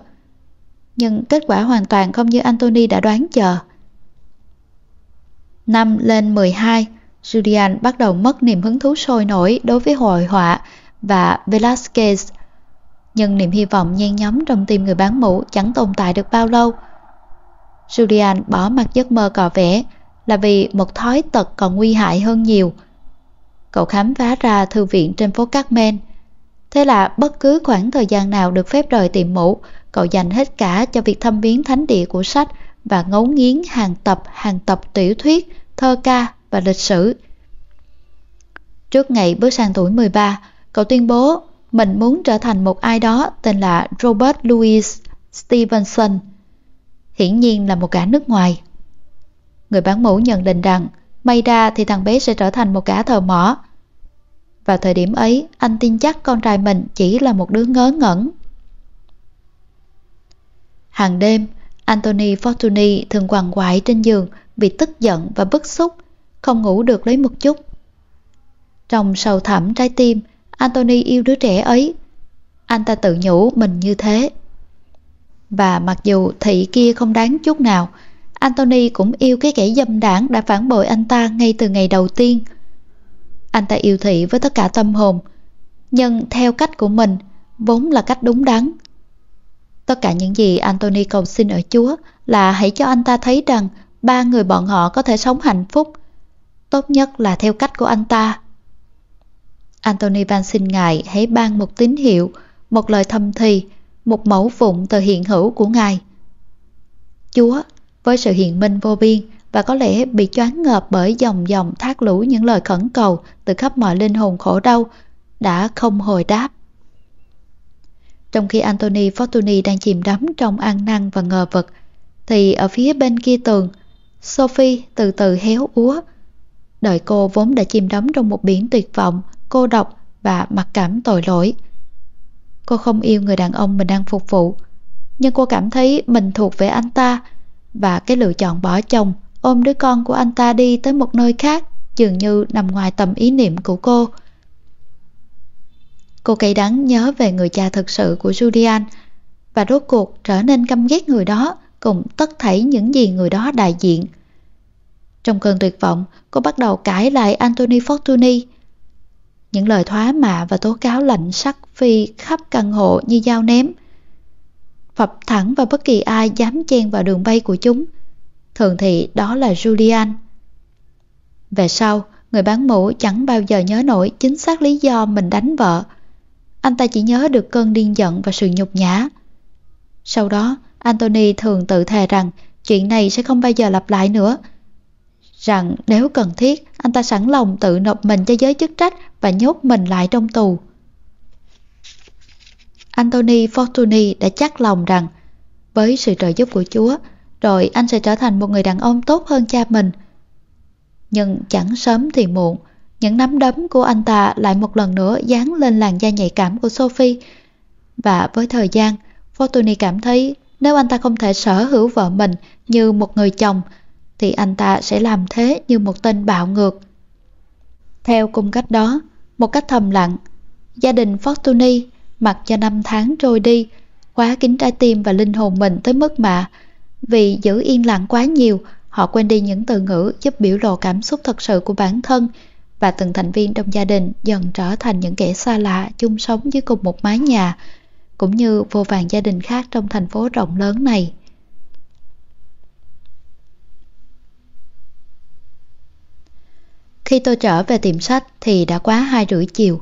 Nhưng kết quả hoàn toàn không như Anthony đã đoán chờ. Năm lên 12, Julian bắt đầu mất niềm hứng thú sôi nổi đối với hội họa và Velázquez. Nhưng niềm hy vọng nhen nhóm trong tim người bán mũ chẳng tồn tại được bao lâu. Julian bỏ mặt giấc mơ cò vẽ là vì một thói tật còn nguy hại hơn nhiều. Cậu khám phá ra thư viện trên phố Carmen. Thế là bất cứ khoảng thời gian nào được phép rời tiệm mũ, cậu dành hết cả cho việc thăm viếng thánh địa của sách và ngấu nghiến hàng tập hàng tập tiểu thuyết, thơ ca và lịch sử. Trước ngày bước sang tuổi 13, cậu tuyên bố mình muốn trở thành một ai đó tên là Robert Louis Stevenson. Hiển nhiên là một gã nước ngoài. Người bán mũ nhận định rằng may ra thì thằng bé sẽ trở thành một gã thờ mỏ. Vào thời điểm ấy, anh tin chắc con trai mình chỉ là một đứa ngớ ngẩn. Hàng đêm, Anthony Fortuny thường quằn quại trên giường vì tức giận và bức xúc không ngủ được lấy một chút. Trong sâu thẳm trái tim, Anthony yêu đứa trẻ ấy. Anh ta tự nhủ mình như thế. Và mặc dù thị kia không đáng chút nào, Anthony cũng yêu cái kẻ dâm đảng đã phản bội anh ta ngay từ ngày đầu tiên. Anh ta yêu thị với tất cả tâm hồn, nhưng theo cách của mình, vốn là cách đúng đắn. Tất cả những gì Anthony cầu xin ở Chúa là hãy cho anh ta thấy rằng ba người bọn họ có thể sống hạnh phúc. Tốt nhất là theo cách của anh ta. Anthony van xin Ngài hãy ban một tín hiệu, một lời thầm thì, một mẫu vụn từ hiện hữu của Ngài. Chúa, với sự hiện minh vô biên và có lẽ bị choáng ngợp bởi dòng dòng thác lũ những lời khẩn cầu từ khắp mọi linh hồn khổ đau, đã không hồi đáp. Trong khi Anthony Fortuny đang chìm đắm trong an năng và ngờ vực, thì ở phía bên kia tường, Sophie từ từ héo úa. Đời cô vốn đã chìm đắm trong một biển tuyệt vọng, cô độc và mặc cảm tội lỗi. Cô không yêu người đàn ông mình đang phục vụ, nhưng cô cảm thấy mình thuộc về anh ta và cái lựa chọn bỏ chồng, ôm đứa con của anh ta đi tới một nơi khác dường như nằm ngoài tầm ý niệm của cô. Cô cay đắng nhớ về người cha thực sự của Julian và rốt cuộc trở nên căm ghét người đó cùng tất thảy những gì người đó đại diện. Trong cơn tuyệt vọng, cô bắt đầu cãi lại Anthony Fortuny. Những lời thoá mạ và tố cáo lạnh sắc phi khắp căn hộ như dao ném. Phập thẳng vào bất kỳ ai dám chen vào đường bay của chúng. Thường thì đó là Julian. Về sau, người bán mũ chẳng bao giờ nhớ nổi chính xác lý do mình đánh vợ. Anh ta chỉ nhớ được cơn điên giận và sự nhục nhã. Sau đó, Anthony thường tự thề rằng chuyện này sẽ không bao giờ lặp lại nữa. Rằng nếu cần thiết, anh ta sẵn lòng tự nộp mình cho giới chức trách và nhốt mình lại trong tù. Anthony Fortuny đã chắc lòng rằng với sự trợ giúp của Chúa, rồi anh sẽ trở thành một người đàn ông tốt hơn cha mình. Nhưng chẳng sớm thì muộn, những nắm đấm của anh ta lại một lần nữa dán lên làn da nhạy cảm của Sophie. Và với thời gian, Fortuny cảm thấy nếu anh ta không thể sở hữu vợ mình như một người chồng, thì anh ta sẽ làm thế như một tên bạo ngược. Theo cung cách đó, một cách thầm lặng, gia đình Fortuny mặc cho năm tháng trôi đi, khóa kín trái tim và linh hồn mình tới mức mà vì giữ yên lặng quá nhiều, họ quên đi những từ ngữ giúp biểu lộ cảm xúc thật sự của bản thân và từng thành viên trong gia đình dần trở thành những kẻ xa lạ chung sống dưới cùng một mái nhà, cũng như vô vàng gia đình khác trong thành phố rộng lớn này. Khi tôi trở về tiệm sách thì đã quá hai rưỡi chiều.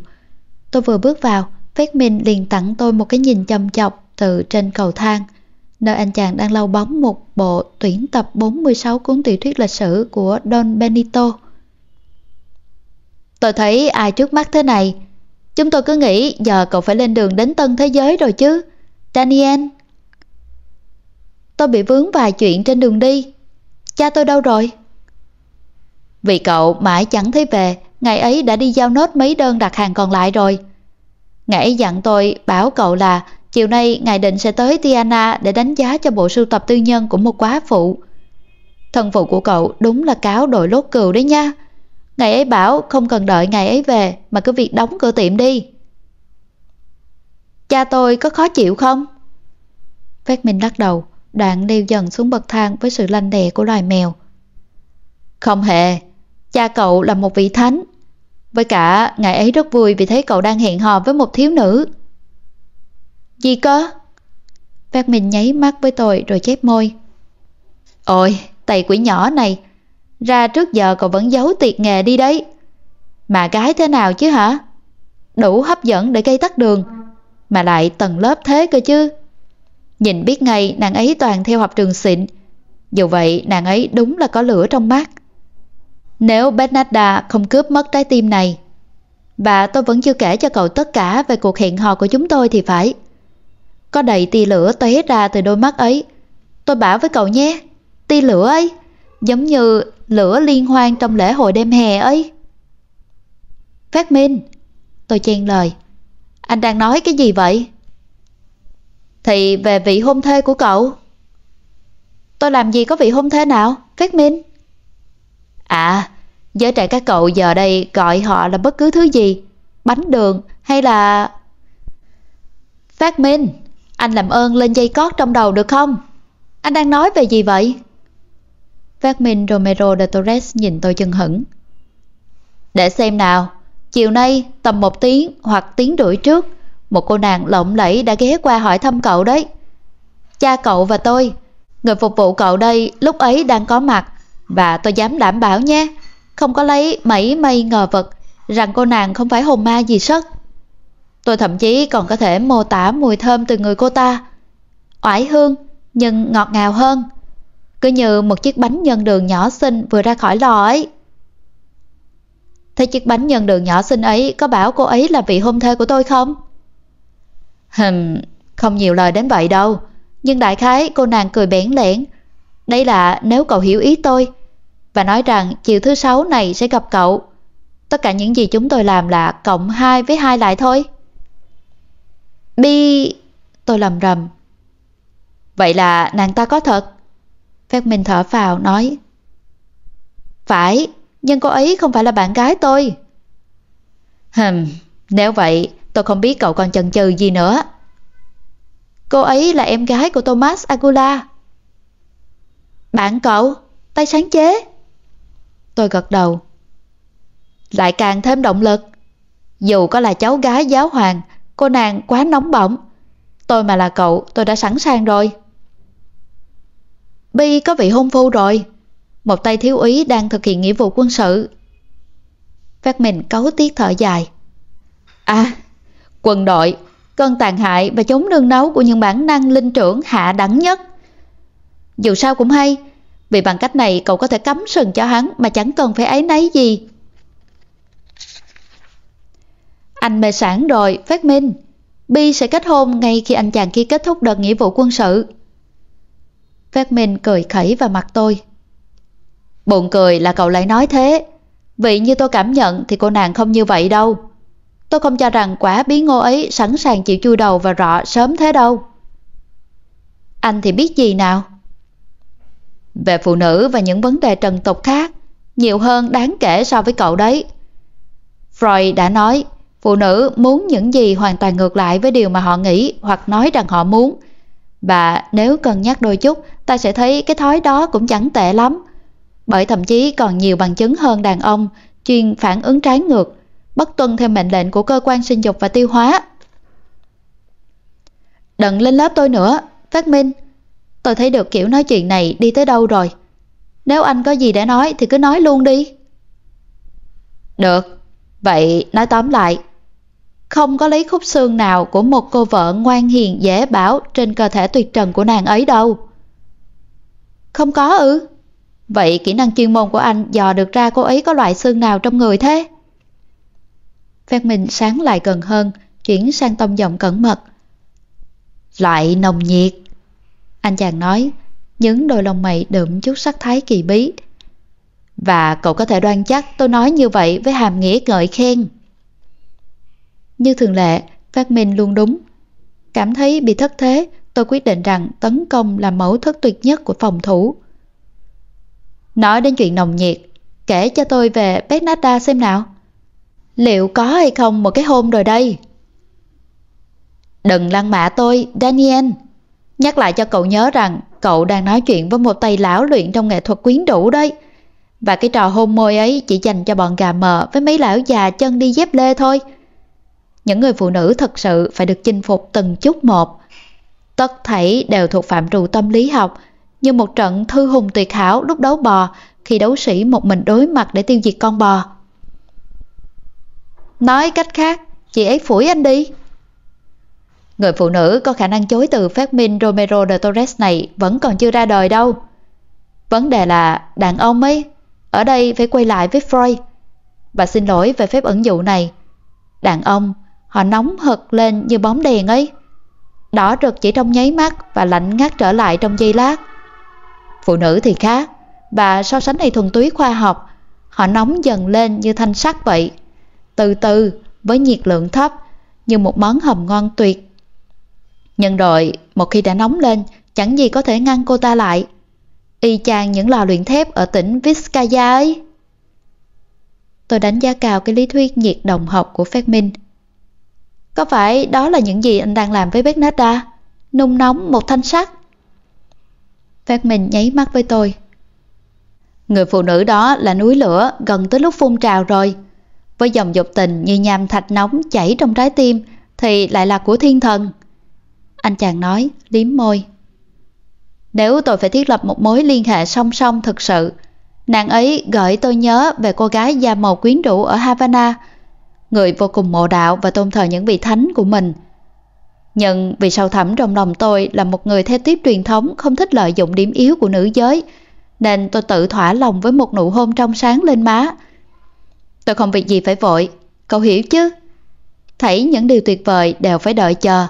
Tôi vừa bước vào, Phát Minh liền tặng tôi một cái nhìn chăm chọc từ trên cầu thang, nơi anh chàng đang lau bóng một bộ tuyển tập 46 cuốn tiểu thuyết lịch sử của Don Benito. Tôi thấy ai trước mắt thế này, chúng tôi cứ nghĩ giờ cậu phải lên đường đến tân thế giới rồi chứ. Daniel. Tôi bị vướng vài chuyện trên đường đi. Cha tôi đâu rồi? Vì cậu mãi chẳng thấy về, ngày ấy đã đi giao nốt mấy đơn đặt hàng còn lại rồi. Ngày ấy dặn tôi bảo cậu là chiều nay ngài định sẽ tới Tiana để đánh giá cho bộ sưu tập tư nhân của một quá phụ. Thân phụ của cậu đúng là cáo đội lốt cừu đấy nha. Ngày ấy bảo không cần đợi ngài ấy về mà cứ việc đóng cửa tiệm đi. Cha tôi có khó chịu không? Phát Minh lắc đầu, đoạn leo dần xuống bậc thang với sự lanh đè của loài mèo. Không hề, cha cậu là một vị thánh. Với cả, ngài ấy rất vui vì thấy cậu đang hẹn hò với một thiếu nữ. Gì cơ? Phát mình nháy mắt với tôi rồi chép môi. Ôi, tay quỷ nhỏ này, ra trước giờ cậu vẫn giấu tiệt nghề đi đấy. Mà gái thế nào chứ hả? Đủ hấp dẫn để gây tắt đường, mà lại tầng lớp thế cơ chứ. Nhìn biết ngay nàng ấy toàn theo học trường xịn, dù vậy nàng ấy đúng là có lửa trong mắt. Nếu Bernarda không cướp mất trái tim này, và tôi vẫn chưa kể cho cậu tất cả về cuộc hẹn hò của chúng tôi thì phải. Có đầy tia lửa tóe ra từ đôi mắt ấy. Tôi bảo với cậu nhé, tia lửa ấy, giống như lửa liên hoan trong lễ hội đêm hè ấy. Phát Minh, tôi chen lời, anh đang nói cái gì vậy? Thì về vị hôn thê của cậu. Tôi làm gì có vị hôn thê nào, Phát Minh? À, giới trẻ các cậu giờ đây gọi họ là bất cứ thứ gì, bánh đường hay là... Phát Minh, anh làm ơn lên dây cót trong đầu được không? Anh đang nói về gì vậy? Vladimir Romero de Torres nhìn tôi chân hững. Để xem nào, chiều nay tầm một tiếng hoặc tiếng rưỡi trước, một cô nàng lộng lẫy đã ghé qua hỏi thăm cậu đấy. Cha cậu và tôi, người phục vụ cậu đây lúc ấy đang có mặt, và tôi dám đảm bảo nhé, không có lấy mấy mây ngờ vật rằng cô nàng không phải hồn ma gì sất. Tôi thậm chí còn có thể mô tả mùi thơm từ người cô ta. Oải hương, nhưng ngọt ngào hơn. Cứ như một chiếc bánh nhân đường nhỏ xinh vừa ra khỏi lò ấy. Thế chiếc bánh nhân đường nhỏ xinh ấy có bảo cô ấy là vị hôn thê của tôi không? Hừm, không nhiều lời đến vậy đâu. Nhưng đại khái cô nàng cười bẽn lẽn. Đây là nếu cậu hiểu ý tôi. Và nói rằng chiều thứ sáu này sẽ gặp cậu. Tất cả những gì chúng tôi làm là cộng 2 với 2 lại thôi. Bi... Tôi lầm rầm. Vậy là nàng ta có thật? Phép Minh thở vào nói. Phải, nhưng cô ấy không phải là bạn gái tôi. Hừm, nếu vậy tôi không biết cậu còn chần chừ gì nữa. Cô ấy là em gái của Thomas Agula. Bạn cậu, tay sáng chế. Tôi gật đầu. Lại càng thêm động lực. Dù có là cháu gái giáo hoàng, cô nàng quá nóng bỏng. Tôi mà là cậu, tôi đã sẵn sàng rồi. Bi có vị hôn phu rồi. Một tay thiếu úy đang thực hiện nghĩa vụ quân sự. Phát mình cấu tiết thở dài. À, quân đội, cơn tàn hại và chống nương nấu của những bản năng linh trưởng hạ đẳng nhất. Dù sao cũng hay, vì bằng cách này cậu có thể cắm sừng cho hắn mà chẳng cần phải ấy nấy gì. Anh mê sản rồi, Phát Minh. Bi sẽ kết hôn ngay khi anh chàng kia kết thúc đợt nghĩa vụ quân sự. Phát Minh cười khẩy vào mặt tôi. Buồn cười là cậu lại nói thế. Vì như tôi cảm nhận thì cô nàng không như vậy đâu. Tôi không cho rằng quả bí ngô ấy sẵn sàng chịu chui đầu và rọ sớm thế đâu. Anh thì biết gì nào? Về phụ nữ và những vấn đề trần tục khác, nhiều hơn đáng kể so với cậu đấy. Freud đã nói, phụ nữ muốn những gì hoàn toàn ngược lại với điều mà họ nghĩ hoặc nói rằng họ muốn. Và nếu cần nhắc đôi chút, ta sẽ thấy cái thói đó cũng chẳng tệ lắm. Bởi thậm chí còn nhiều bằng chứng hơn đàn ông chuyên phản ứng trái ngược, bất tuân theo mệnh lệnh của cơ quan sinh dục và tiêu hóa. Đừng lên lớp tôi nữa, Phát Minh. Tôi thấy được kiểu nói chuyện này đi tới đâu rồi. Nếu anh có gì để nói thì cứ nói luôn đi. Được, vậy nói tóm lại. Không có lấy khúc xương nào của một cô vợ ngoan hiền dễ bảo trên cơ thể tuyệt trần của nàng ấy đâu. Không có ư? Vậy kỹ năng chuyên môn của anh dò được ra cô ấy có loại xương nào trong người thế? Phan Minh sáng lại gần hơn, chuyển sang tông giọng cẩn mật. Loại nồng nhiệt. Anh chàng nói, những đôi lông mày đượm chút sắc thái kỳ bí. Và cậu có thể đoan chắc tôi nói như vậy với hàm nghĩa ngợi khen. Như thường lệ, Phát Minh luôn đúng. Cảm thấy bị thất thế, tôi quyết định rằng tấn công là mẫu thức tuyệt nhất của phòng thủ. Nói đến chuyện nồng nhiệt, kể cho tôi về Bernarda xem nào. Liệu có hay không một cái hôn rồi đây? Đừng lăng mạ tôi, Daniel. Nhắc lại cho cậu nhớ rằng cậu đang nói chuyện với một tay lão luyện trong nghệ thuật quyến rũ đấy. Và cái trò hôn môi ấy chỉ dành cho bọn gà mờ với mấy lão già chân đi dép lê thôi. Những người phụ nữ thật sự phải được chinh phục từng chút một. Tất thảy đều thuộc phạm trù tâm lý học, như một trận thư hùng tuyệt hảo lúc đấu bò khi đấu sĩ một mình đối mặt để tiêu diệt con bò. Nói cách khác, chị ấy phủi anh đi. Người phụ nữ có khả năng chối từ phát minh Romero de Torres này vẫn còn chưa ra đời đâu. Vấn đề là đàn ông ấy, ở đây phải quay lại với Freud. Và xin lỗi về phép ẩn dụ này. Đàn ông, họ nóng hực lên như bóng đèn ấy. Đỏ rực chỉ trong nháy mắt và lạnh ngắt trở lại trong giây lát. Phụ nữ thì khác, và so sánh này thuần túy khoa học, họ nóng dần lên như thanh sắt vậy. Từ từ, với nhiệt lượng thấp, như một món hầm ngon tuyệt. Nhưng rồi, một khi đã nóng lên, chẳng gì có thể ngăn cô ta lại. Y chang những lò luyện thép ở tỉnh Vizcaya ấy. Tôi đánh giá cao cái lý thuyết nhiệt đồng học của Phát Minh. Có phải đó là những gì anh đang làm với Bernarda? Nung nóng một thanh sắt? Phát Minh nháy mắt với tôi. Người phụ nữ đó là núi lửa gần tới lúc phun trào rồi. Với dòng dục tình như nham thạch nóng chảy trong trái tim thì lại là của thiên thần. Anh chàng nói, liếm môi. Nếu tôi phải thiết lập một mối liên hệ song song thực sự, nàng ấy gợi tôi nhớ về cô gái da màu quyến rũ ở Havana, người vô cùng mộ đạo và tôn thờ những vị thánh của mình. Nhưng vì sâu thẳm trong lòng tôi là một người theo tiếp truyền thống không thích lợi dụng điểm yếu của nữ giới, nên tôi tự thỏa lòng với một nụ hôn trong sáng lên má. Tôi không việc gì phải vội, cậu hiểu chứ? Thấy những điều tuyệt vời đều phải đợi chờ.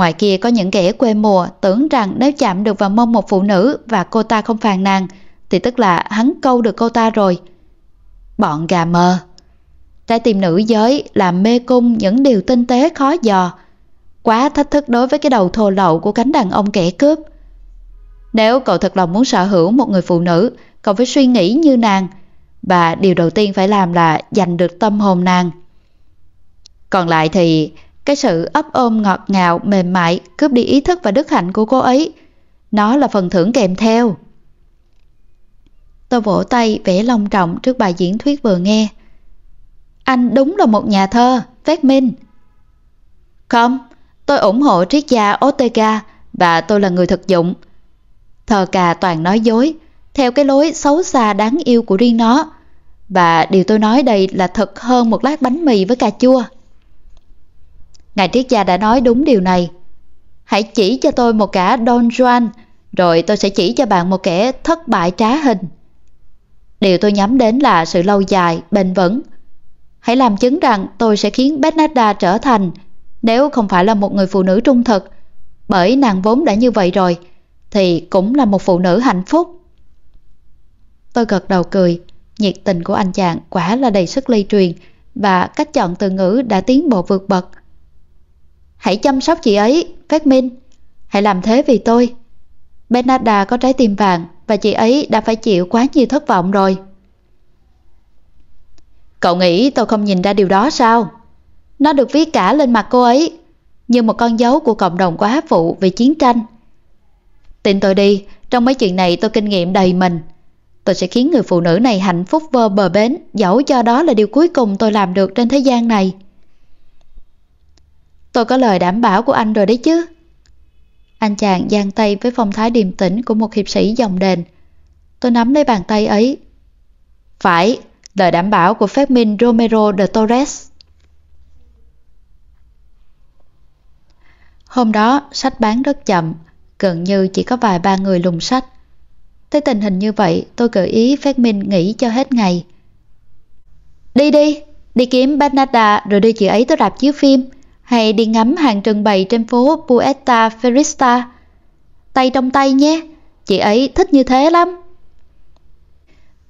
Ngoài kia có những kẻ quê mùa tưởng rằng nếu chạm được vào mông một phụ nữ và cô ta không phàn nàn, thì tức là hắn câu được cô ta rồi. Bọn gà mờ. Trái tim nữ giới làm mê cung những điều tinh tế khó dò, quá thách thức đối với cái đầu thô lậu của cánh đàn ông kẻ cướp. Nếu cậu thật lòng muốn sở hữu một người phụ nữ, cậu phải suy nghĩ như nàng, và điều đầu tiên phải làm là giành được tâm hồn nàng. Còn lại thì cái sự ấp ôm ngọt ngào, mềm mại cướp đi ý thức và đức hạnh của cô ấy. Nó là phần thưởng kèm theo. Tôi vỗ tay vẽ long trọng trước bài diễn thuyết vừa nghe. Anh đúng là một nhà thơ, phát minh. Không, tôi ủng hộ triết gia Ortega và tôi là người thực dụng. Thờ cà toàn nói dối, theo cái lối xấu xa đáng yêu của riêng nó. Và điều tôi nói đây là thật hơn một lát bánh mì với cà chua. Ngài triết gia đã nói đúng điều này. Hãy chỉ cho tôi một cả Don Juan, rồi tôi sẽ chỉ cho bạn một kẻ thất bại trá hình. Điều tôi nhắm đến là sự lâu dài, bền vững. Hãy làm chứng rằng tôi sẽ khiến Bernarda trở thành, nếu không phải là một người phụ nữ trung thực, bởi nàng vốn đã như vậy rồi, thì cũng là một phụ nữ hạnh phúc. Tôi gật đầu cười, nhiệt tình của anh chàng quả là đầy sức lây truyền và cách chọn từ ngữ đã tiến bộ vượt bậc. Hãy chăm sóc chị ấy, Phát Minh. Hãy làm thế vì tôi. Bernarda có trái tim vàng và chị ấy đã phải chịu quá nhiều thất vọng rồi. Cậu nghĩ tôi không nhìn ra điều đó sao? Nó được viết cả lên mặt cô ấy, như một con dấu của cộng đồng quá phụ về chiến tranh. Tin tôi đi, trong mấy chuyện này tôi kinh nghiệm đầy mình. Tôi sẽ khiến người phụ nữ này hạnh phúc vơ bờ bến, dẫu cho đó là điều cuối cùng tôi làm được trên thế gian này. Tôi có lời đảm bảo của anh rồi đấy chứ. Anh chàng giang tay với phong thái điềm tĩnh của một hiệp sĩ dòng đền. Tôi nắm lấy bàn tay ấy. Phải, lời đảm bảo của phép minh Romero de Torres. Hôm đó, sách bán rất chậm, gần như chỉ có vài ba người lùng sách. Thấy tình hình như vậy, tôi gợi ý phép minh nghỉ cho hết ngày. Đi đi, đi kiếm Bernarda rồi đưa chị ấy tới rạp chiếu phim hay đi ngắm hàng trưng bày trên phố Puerta Ferrista. Tay trong tay nhé, chị ấy thích như thế lắm.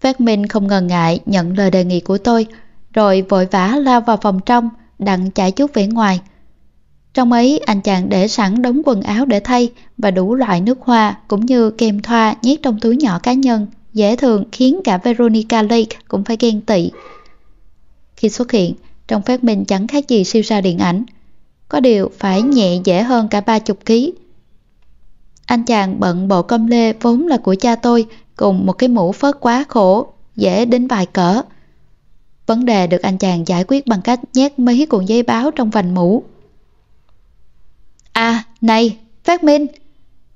Phát Minh không ngần ngại nhận lời đề nghị của tôi, rồi vội vã lao vào phòng trong, đặng chạy chút về ngoài. Trong ấy anh chàng để sẵn đống quần áo để thay và đủ loại nước hoa cũng như kem thoa nhét trong túi nhỏ cá nhân, dễ thường khiến cả Veronica Lake cũng phải ghen tị. Khi xuất hiện, trong phát minh chẳng khác gì siêu sao điện ảnh, có điều phải nhẹ dễ hơn cả ba chục ký. Anh chàng bận bộ công lê vốn là của cha tôi cùng một cái mũ phớt quá khổ, dễ đến vài cỡ. Vấn đề được anh chàng giải quyết bằng cách nhét mấy cuộn giấy báo trong vành mũ. À, này, Phát Minh,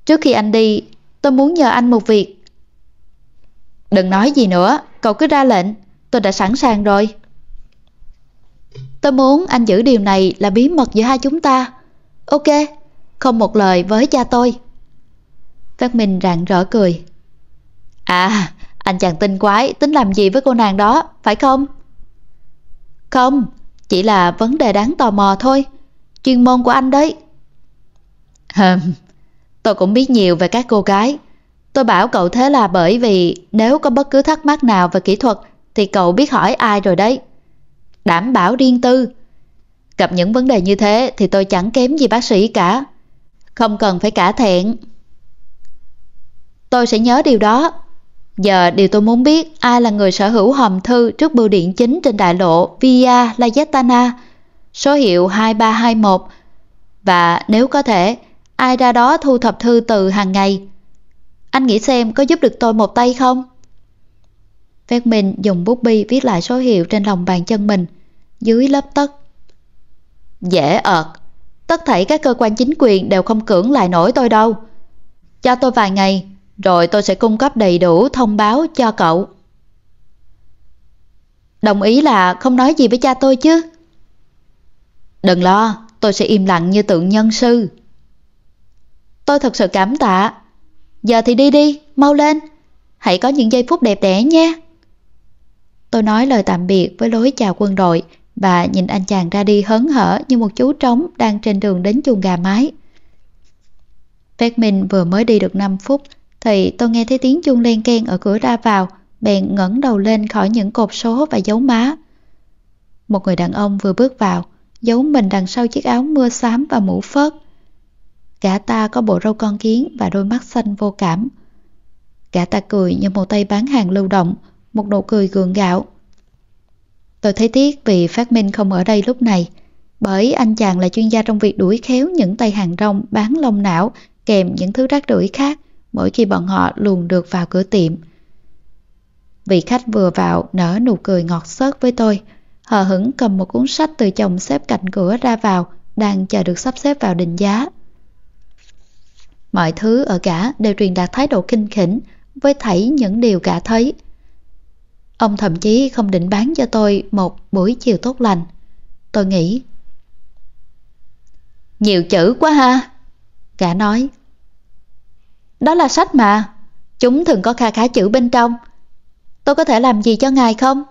trước khi anh đi, tôi muốn nhờ anh một việc. Đừng nói gì nữa, cậu cứ ra lệnh, tôi đã sẵn sàng rồi. Tôi muốn anh giữ điều này là bí mật giữa hai chúng ta. Ok, không một lời với cha tôi. Phát Minh rạng rỡ cười. À, anh chàng tinh quái tính làm gì với cô nàng đó, phải không? Không, chỉ là vấn đề đáng tò mò thôi. Chuyên môn của anh đấy. Hừm, tôi cũng biết nhiều về các cô gái. Tôi bảo cậu thế là bởi vì nếu có bất cứ thắc mắc nào về kỹ thuật thì cậu biết hỏi ai rồi đấy đảm bảo riêng tư. Gặp những vấn đề như thế thì tôi chẳng kém gì bác sĩ cả. Không cần phải cả thẹn. Tôi sẽ nhớ điều đó. Giờ điều tôi muốn biết ai là người sở hữu hòm thư trước bưu điện chính trên đại lộ Via Layetana, số hiệu 2321. Và nếu có thể, ai ra đó thu thập thư từ hàng ngày. Anh nghĩ xem có giúp được tôi một tay không? Phát Minh dùng bút bi viết lại số hiệu trên lòng bàn chân mình, dưới lớp tất. Dễ ợt, tất thảy các cơ quan chính quyền đều không cưỡng lại nổi tôi đâu. Cho tôi vài ngày, rồi tôi sẽ cung cấp đầy đủ thông báo cho cậu. Đồng ý là không nói gì với cha tôi chứ? Đừng lo, tôi sẽ im lặng như tượng nhân sư. Tôi thật sự cảm tạ. Giờ thì đi đi, mau lên. Hãy có những giây phút đẹp đẽ nha. Tôi nói lời tạm biệt với lối chào quân đội và nhìn anh chàng ra đi hớn hở như một chú trống đang trên đường đến chuồng gà mái. Phép mình vừa mới đi được 5 phút thì tôi nghe thấy tiếng chuông len keng ở cửa ra vào bèn ngẩng đầu lên khỏi những cột số và dấu má. Một người đàn ông vừa bước vào giấu mình đằng sau chiếc áo mưa xám và mũ phớt. Gã ta có bộ râu con kiến và đôi mắt xanh vô cảm. Gã ta cười như một tay bán hàng lưu động, một nụ cười gượng gạo. Tôi thấy tiếc vì phát minh không ở đây lúc này, bởi anh chàng là chuyên gia trong việc đuổi khéo những tay hàng rong bán lông não kèm những thứ rác rưởi khác mỗi khi bọn họ luồn được vào cửa tiệm. Vị khách vừa vào nở nụ cười ngọt xớt với tôi, hờ hững cầm một cuốn sách từ chồng xếp cạnh cửa ra vào, đang chờ được sắp xếp vào định giá. Mọi thứ ở cả đều truyền đạt thái độ kinh khỉnh với thảy những điều cả thấy. Ông thậm chí không định bán cho tôi một buổi chiều tốt lành. Tôi nghĩ. Nhiều chữ quá ha. Gã nói. Đó là sách mà. Chúng thường có kha khá chữ bên trong. Tôi có thể làm gì cho ngài không?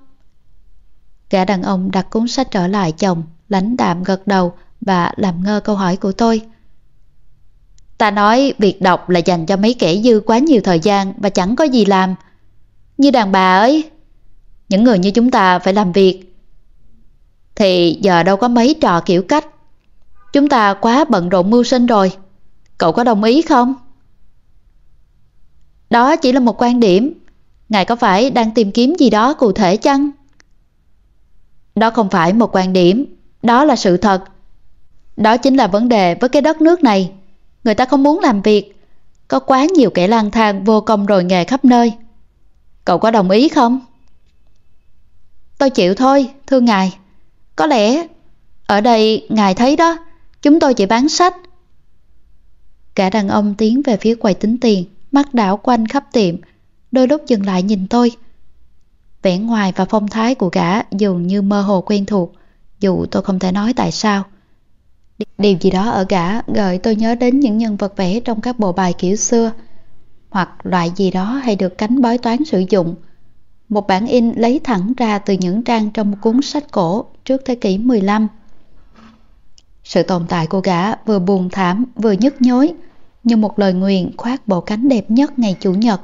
Gã đàn ông đặt cuốn sách trở lại chồng, lãnh đạm gật đầu và làm ngơ câu hỏi của tôi. Ta nói việc đọc là dành cho mấy kẻ dư quá nhiều thời gian và chẳng có gì làm. Như đàn bà ấy, những người như chúng ta phải làm việc. Thì giờ đâu có mấy trò kiểu cách. Chúng ta quá bận rộn mưu sinh rồi. Cậu có đồng ý không? Đó chỉ là một quan điểm. Ngài có phải đang tìm kiếm gì đó cụ thể chăng? Đó không phải một quan điểm, đó là sự thật. Đó chính là vấn đề với cái đất nước này. Người ta không muốn làm việc. Có quá nhiều kẻ lang thang vô công rồi nghề khắp nơi. Cậu có đồng ý không? Tôi chịu thôi, thưa ngài. Có lẽ ở đây ngài thấy đó, chúng tôi chỉ bán sách. Cả đàn ông tiến về phía quầy tính tiền, mắt đảo quanh khắp tiệm, đôi lúc dừng lại nhìn tôi. Vẻ ngoài và phong thái của gã dường như mơ hồ quen thuộc, dù tôi không thể nói tại sao. Điều gì đó ở gã gợi tôi nhớ đến những nhân vật vẽ trong các bộ bài kiểu xưa, hoặc loại gì đó hay được cánh bói toán sử dụng. Một bản in lấy thẳng ra từ những trang trong một cuốn sách cổ trước thế kỷ 15. Sự tồn tại của gã vừa buồn thảm vừa nhức nhối, như một lời nguyền khoác bộ cánh đẹp nhất ngày Chủ nhật.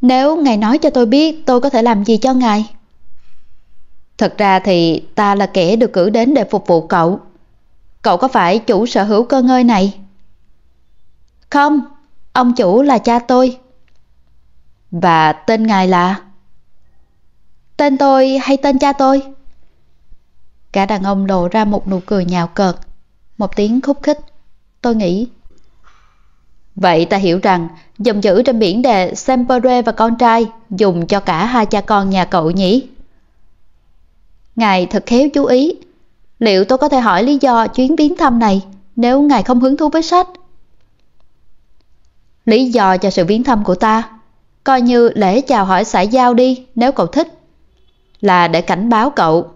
Nếu ngài nói cho tôi biết tôi có thể làm gì cho ngài? Thật ra thì ta là kẻ được cử đến để phục vụ cậu. Cậu có phải chủ sở hữu cơ ngơi này? Không, ông chủ là cha tôi. Và tên ngài là? Tên tôi hay tên cha tôi? Cả đàn ông lộ ra một nụ cười nhào cợt, một tiếng khúc khích. Tôi nghĩ Vậy ta hiểu rằng dòng chữ trên biển đề Sempere và con trai dùng cho cả hai cha con nhà cậu nhỉ? Ngài thật khéo chú ý. Liệu tôi có thể hỏi lý do chuyến viếng thăm này nếu ngài không hứng thú với sách? Lý do cho sự viếng thăm của ta coi như lễ chào hỏi xã giao đi, nếu cậu thích là để cảnh báo cậu.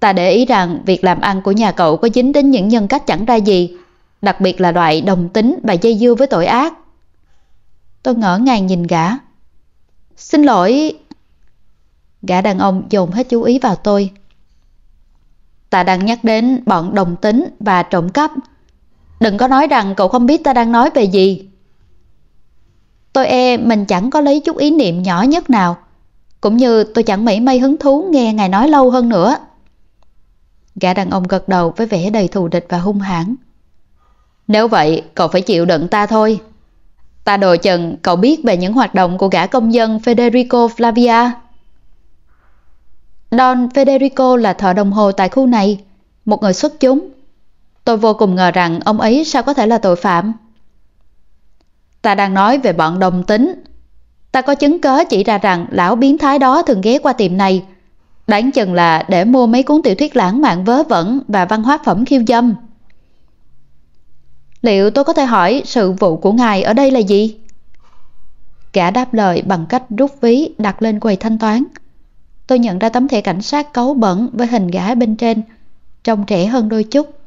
Ta để ý rằng việc làm ăn của nhà cậu có dính đến những nhân cách chẳng ra gì, đặc biệt là loại đồng tính và dây dưa với tội ác. Tôi ngỡ ngàng nhìn gã. Xin lỗi. Gã đàn ông dồn hết chú ý vào tôi. Ta đang nhắc đến bọn đồng tính và trộm cắp. Đừng có nói rằng cậu không biết ta đang nói về gì. Tôi e mình chẳng có lấy chút ý niệm nhỏ nhất nào. Cũng như tôi chẳng mảy may hứng thú nghe ngài nói lâu hơn nữa. Gã đàn ông gật đầu với vẻ đầy thù địch và hung hãn. Nếu vậy, cậu phải chịu đựng ta thôi. Ta đồ chừng cậu biết về những hoạt động của gã công dân Federico Flavia. Don Federico là thợ đồng hồ tại khu này, một người xuất chúng. Tôi vô cùng ngờ rằng ông ấy sao có thể là tội phạm. Ta đang nói về bọn đồng tính. Ta có chứng cớ chỉ ra rằng lão biến thái đó thường ghé qua tiệm này. Đáng chừng là để mua mấy cuốn tiểu thuyết lãng mạn vớ vẩn và văn hóa phẩm khiêu dâm. Liệu tôi có thể hỏi sự vụ của ngài ở đây là gì? Gã đáp lời bằng cách rút ví đặt lên quầy thanh toán. Tôi nhận ra tấm thẻ cảnh sát cấu bẩn với hình gã bên trên, trông trẻ hơn đôi chút.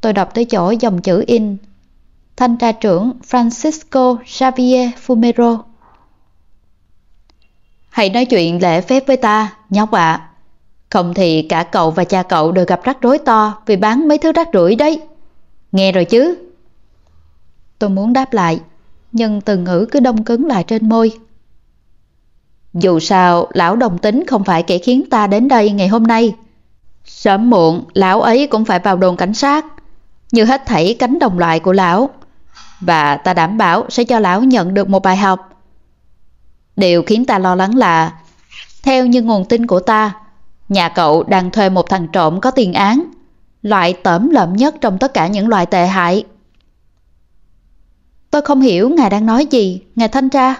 Tôi đọc tới chỗ dòng chữ in Thanh tra trưởng Francisco Xavier Fumero Hãy nói chuyện lễ phép với ta, nhóc ạ. Không thì cả cậu và cha cậu đều gặp rắc rối to vì bán mấy thứ rác rưởi đấy. Nghe rồi chứ? Tôi muốn đáp lại, nhưng từ ngữ cứ đông cứng lại trên môi. Dù sao, lão đồng tính không phải kẻ khiến ta đến đây ngày hôm nay. Sớm muộn, lão ấy cũng phải vào đồn cảnh sát, như hết thảy cánh đồng loại của lão. Và ta đảm bảo sẽ cho lão nhận được một bài học. Điều khiến ta lo lắng là, theo như nguồn tin của ta, nhà cậu đang thuê một thằng trộm có tiền án, loại tẩm lợm nhất trong tất cả những loại tệ hại. Tôi không hiểu ngài đang nói gì, ngài thanh tra.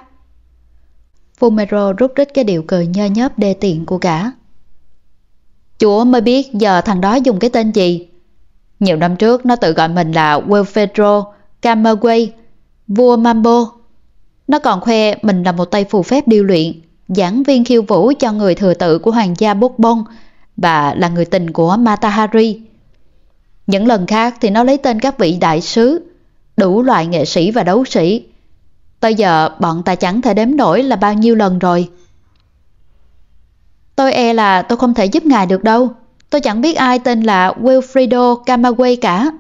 Fumero rút rít cái điệu cười nhơ nhớp đê tiện của gã. Chúa mới biết giờ thằng đó dùng cái tên gì. Nhiều năm trước nó tự gọi mình là Wilfredo Camagüey, vua Mambo. Nó còn khoe mình là một tay phù phép điêu luyện, giảng viên khiêu vũ cho người thừa tự của hoàng gia Bourbon và là người tình của Matahari. Những lần khác thì nó lấy tên các vị đại sứ, đủ loại nghệ sĩ và đấu sĩ. Tới giờ bọn ta chẳng thể đếm nổi là bao nhiêu lần rồi. Tôi e là tôi không thể giúp ngài được đâu. Tôi chẳng biết ai tên là Wilfredo Camagüey cả.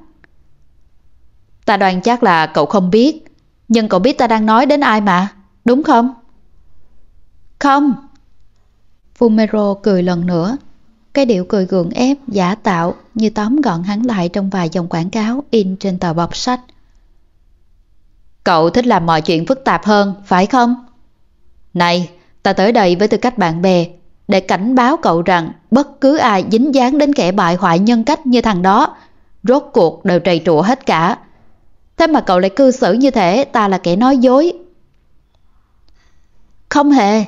Ta đoán chắc là cậu không biết, nhưng cậu biết ta đang nói đến ai mà, đúng không? Không. Fumero cười lần nữa. Cái điệu cười gượng ép, giả tạo như tóm gọn hắn lại trong vài dòng quảng cáo in trên tờ bọc sách. Cậu thích làm mọi chuyện phức tạp hơn, phải không? Này, ta tới đây với tư cách bạn bè để cảnh báo cậu rằng bất cứ ai dính dáng đến kẻ bại hoại nhân cách như thằng đó, rốt cuộc đều trầy trụa hết cả. Thế mà cậu lại cư xử như thế ta là kẻ nói dối. Không hề,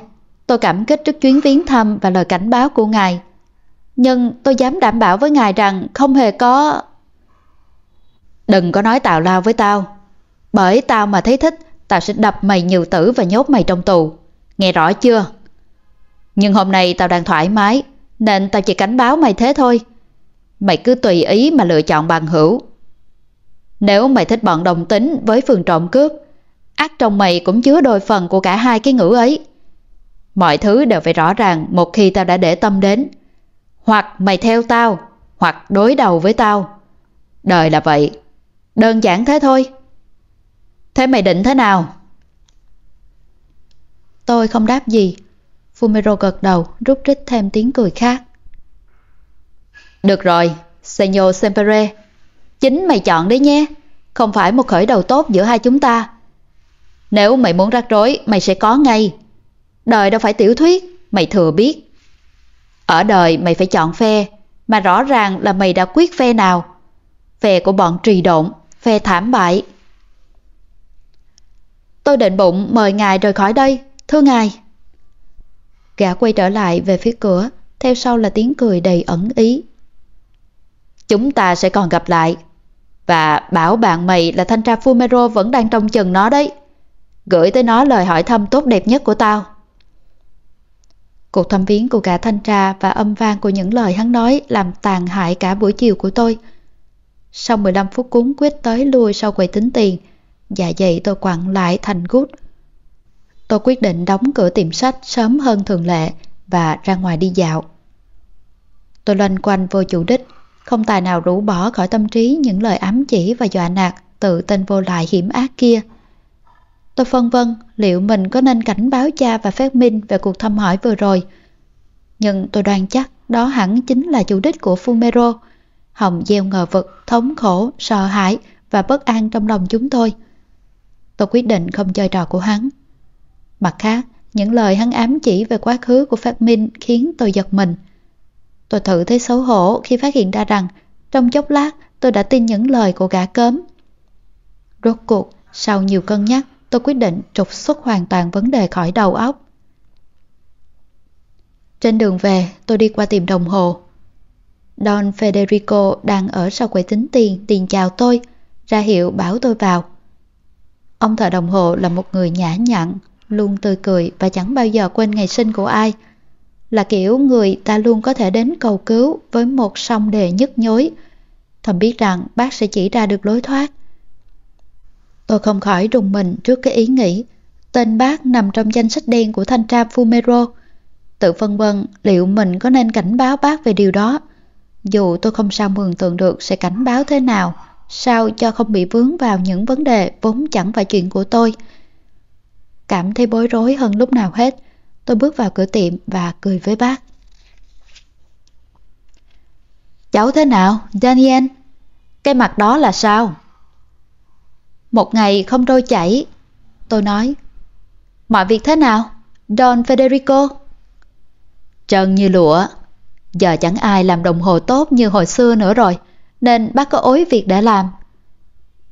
tôi cảm kích trước chuyến viếng thăm và lời cảnh báo của ngài. Nhưng tôi dám đảm bảo với ngài rằng không hề có... Đừng có nói tào lao với tao. Bởi tao mà thấy thích, tao sẽ đập mày nhiều tử và nhốt mày trong tù. Nghe rõ chưa? Nhưng hôm nay tao đang thoải mái, nên tao chỉ cảnh báo mày thế thôi. Mày cứ tùy ý mà lựa chọn bằng hữu. Nếu mày thích bọn đồng tính với phường trộm cướp, ác trong mày cũng chứa đôi phần của cả hai cái ngữ ấy. Mọi thứ đều phải rõ ràng một khi tao đã để tâm đến. Hoặc mày theo tao, hoặc đối đầu với tao. Đời là vậy. Đơn giản thế thôi. Thế mày định thế nào? Tôi không đáp gì. Fumero gật đầu, rút rít thêm tiếng cười khác. Được rồi, Senor Sempere. Chính mày chọn đấy nhé. Không phải một khởi đầu tốt giữa hai chúng ta. Nếu mày muốn rắc rối, mày sẽ có ngay. Đời đâu phải tiểu thuyết, mày thừa biết. Ở đời mày phải chọn phe, mà rõ ràng là mày đã quyết phe nào. Phe của bọn trì độn, phe thảm bại, Tôi định bụng mời ngài rời khỏi đây, thưa ngài. Gã quay trở lại về phía cửa, theo sau là tiếng cười đầy ẩn ý. Chúng ta sẽ còn gặp lại. Và bảo bạn mày là thanh tra Fumero vẫn đang trong chừng nó đấy. Gửi tới nó lời hỏi thăm tốt đẹp nhất của tao. Cuộc thăm viếng của cả thanh tra và âm vang của những lời hắn nói làm tàn hại cả buổi chiều của tôi. Sau 15 phút cuốn quyết tới lui sau quầy tính tiền, Dạ dày tôi quặn lại thành gút. Tôi quyết định đóng cửa tiệm sách sớm hơn thường lệ và ra ngoài đi dạo. Tôi loanh quanh vô chủ đích, không tài nào rũ bỏ khỏi tâm trí những lời ám chỉ và dọa nạt tự tên vô lại hiểm ác kia. Tôi phân vân liệu mình có nên cảnh báo cha và phát minh về cuộc thăm hỏi vừa rồi. Nhưng tôi đoan chắc đó hẳn chính là chủ đích của Fumero. Hồng gieo ngờ vực, thống khổ, sợ hãi và bất an trong lòng chúng tôi. Tôi quyết định không chơi trò của hắn. Mặt khác, những lời hắn ám chỉ về quá khứ của phát minh khiến tôi giật mình. Tôi thử thấy xấu hổ khi phát hiện ra rằng trong chốc lát tôi đã tin những lời của gã cớm. Rốt cuộc, sau nhiều cân nhắc, tôi quyết định trục xuất hoàn toàn vấn đề khỏi đầu óc. Trên đường về, tôi đi qua tiệm đồng hồ. Don Federico đang ở sau quầy tính tiền, tiền chào tôi, ra hiệu bảo tôi vào. Ông thợ đồng hồ là một người nhã nhặn, luôn tươi cười và chẳng bao giờ quên ngày sinh của ai. Là kiểu người ta luôn có thể đến cầu cứu với một song đề nhức nhối. Thầm biết rằng bác sẽ chỉ ra được lối thoát. Tôi không khỏi rùng mình trước cái ý nghĩ tên bác nằm trong danh sách đen của thanh tra Fumero. Tự phân vân liệu mình có nên cảnh báo bác về điều đó. Dù tôi không sao mường tượng được sẽ cảnh báo thế nào, sao cho không bị vướng vào những vấn đề vốn chẳng phải chuyện của tôi. Cảm thấy bối rối hơn lúc nào hết, tôi bước vào cửa tiệm và cười với bác. Cháu thế nào, Daniel? Cái mặt đó là sao? Một ngày không trôi chảy, tôi nói. Mọi việc thế nào, Don Federico? Trơn như lụa, giờ chẳng ai làm đồng hồ tốt như hồi xưa nữa rồi, nên bác có ối việc để làm.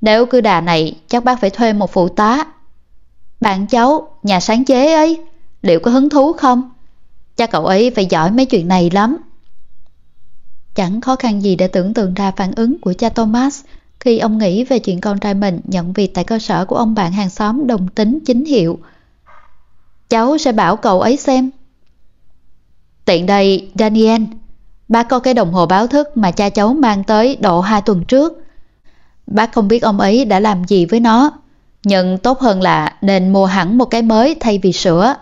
Nếu cứ đà này, chắc bác phải thuê một phụ tá. Bạn cháu, nhà sáng chế ấy, liệu có hứng thú không? cha cậu ấy phải giỏi mấy chuyện này lắm. Chẳng khó khăn gì để tưởng tượng ra phản ứng của cha Thomas khi ông nghĩ về chuyện con trai mình nhận việc tại cơ sở của ông bạn hàng xóm đồng tính chính hiệu. Cháu sẽ bảo cậu ấy xem. Tiện đây, Daniel, bác có cái đồng hồ báo thức mà cha cháu mang tới độ 2 tuần trước. Bác không biết ông ấy đã làm gì với nó, nhưng tốt hơn là nên mua hẳn một cái mới thay vì sửa.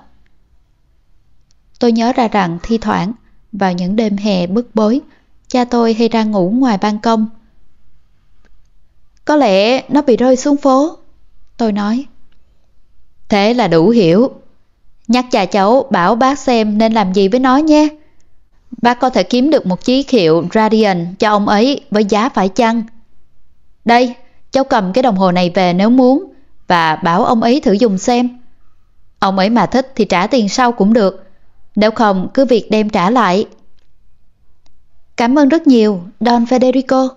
Tôi nhớ ra rằng thi thoảng, vào những đêm hè bức bối, cha tôi hay ra ngủ ngoài ban công. Có lẽ nó bị rơi xuống phố, tôi nói. Thế là đủ hiểu. Nhắc cha cháu bảo bác xem nên làm gì với nó nhé. Bác có thể kiếm được một chiếc hiệu Radiant cho ông ấy với giá phải chăng. Đây, cháu cầm cái đồng hồ này về nếu muốn và bảo ông ấy thử dùng xem. Ông ấy mà thích thì trả tiền sau cũng được. Nếu không cứ việc đem trả lại. Cảm ơn rất nhiều, Don Federico.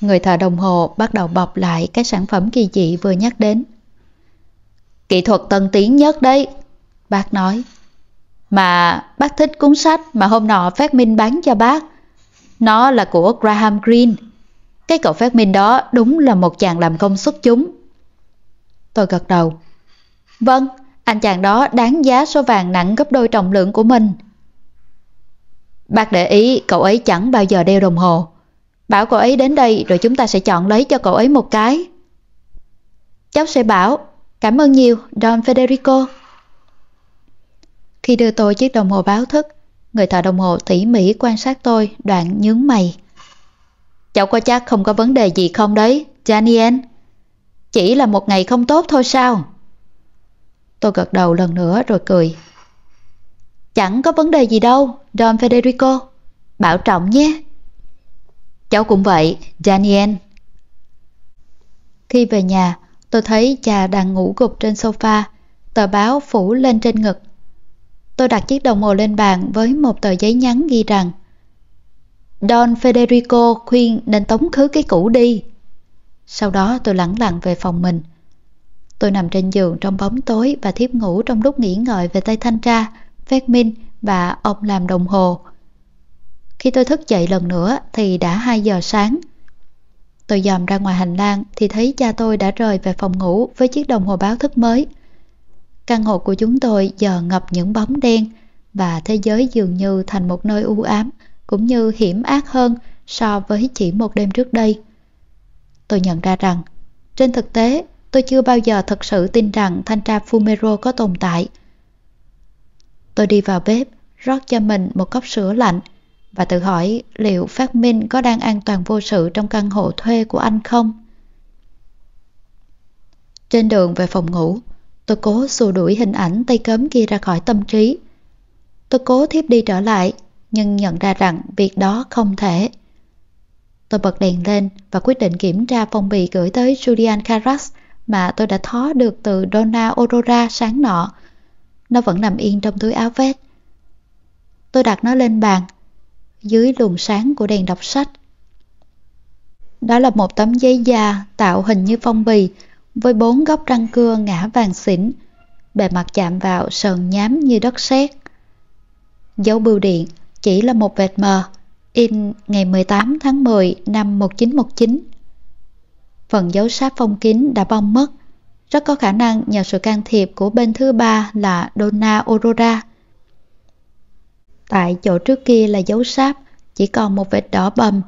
Người thợ đồng hồ bắt đầu bọc lại cái sản phẩm kỳ dị vừa nhắc đến. Kỹ thuật tân tiến nhất đấy, bác nói. Mà bác thích cuốn sách mà hôm nọ phát minh bán cho bác. Nó là của Graham Greene. Cái cậu phát minh đó đúng là một chàng làm công xuất chúng. Tôi gật đầu. Vâng, anh chàng đó đáng giá số vàng nặng gấp đôi trọng lượng của mình. Bác để ý cậu ấy chẳng bao giờ đeo đồng hồ. Bảo cậu ấy đến đây rồi chúng ta sẽ chọn lấy cho cậu ấy một cái. Cháu sẽ bảo, cảm ơn nhiều, Don Federico. Khi đưa tôi chiếc đồng hồ báo thức, người thợ đồng hồ tỉ mỉ quan sát tôi, đoạn nhướng mày. Cháu có chắc không có vấn đề gì không đấy, Daniel? Chỉ là một ngày không tốt thôi sao? Tôi gật đầu lần nữa rồi cười. Chẳng có vấn đề gì đâu, Don Federico. Bảo trọng nhé. Cháu cũng vậy, Daniel. Khi về nhà, tôi thấy cha đang ngủ gục trên sofa, tờ báo phủ lên trên ngực. Tôi đặt chiếc đồng hồ lên bàn với một tờ giấy nhắn ghi rằng Don Federico khuyên nên tống khứ cái cũ đi. Sau đó tôi lẳng lặng về phòng mình. Tôi nằm trên giường trong bóng tối và thiếp ngủ trong lúc nghỉ ngợi về tay thanh tra, phát minh và ông làm đồng hồ. Khi tôi thức dậy lần nữa thì đã 2 giờ sáng. Tôi dòm ra ngoài hành lang thì thấy cha tôi đã rời về phòng ngủ với chiếc đồng hồ báo thức mới. Căn hộ của chúng tôi giờ ngập những bóng đen và thế giới dường như thành một nơi u ám cũng như hiểm ác hơn so với chỉ một đêm trước đây. Tôi nhận ra rằng trên thực tế tôi chưa bao giờ thực sự tin rằng thanh tra Fumero có tồn tại. Tôi đi vào bếp, rót cho mình một cốc sữa lạnh và tự hỏi liệu phát minh có đang an toàn vô sự trong căn hộ thuê của anh không? Trên đường về phòng ngủ, tôi cố xua đuổi hình ảnh tay cấm kia ra khỏi tâm trí. Tôi cố thiếp đi trở lại, nhưng nhận ra rằng việc đó không thể. Tôi bật đèn lên và quyết định kiểm tra phong bì gửi tới Julian Carras mà tôi đã thó được từ Donna Aurora sáng nọ. Nó vẫn nằm yên trong túi áo vest. Tôi đặt nó lên bàn dưới luồng sáng của đèn đọc sách. Đó là một tấm giấy da tạo hình như phong bì, với bốn góc răng cưa ngã vàng xỉn, bề mặt chạm vào sờn nhám như đất sét. Dấu bưu điện chỉ là một vệt mờ, in ngày 18 tháng 10 năm 1919. Phần dấu sáp phong kín đã bong mất, rất có khả năng nhờ sự can thiệp của bên thứ ba là Donna Aurora. Tại chỗ trước kia là dấu sáp, chỉ còn một vệt đỏ bầm,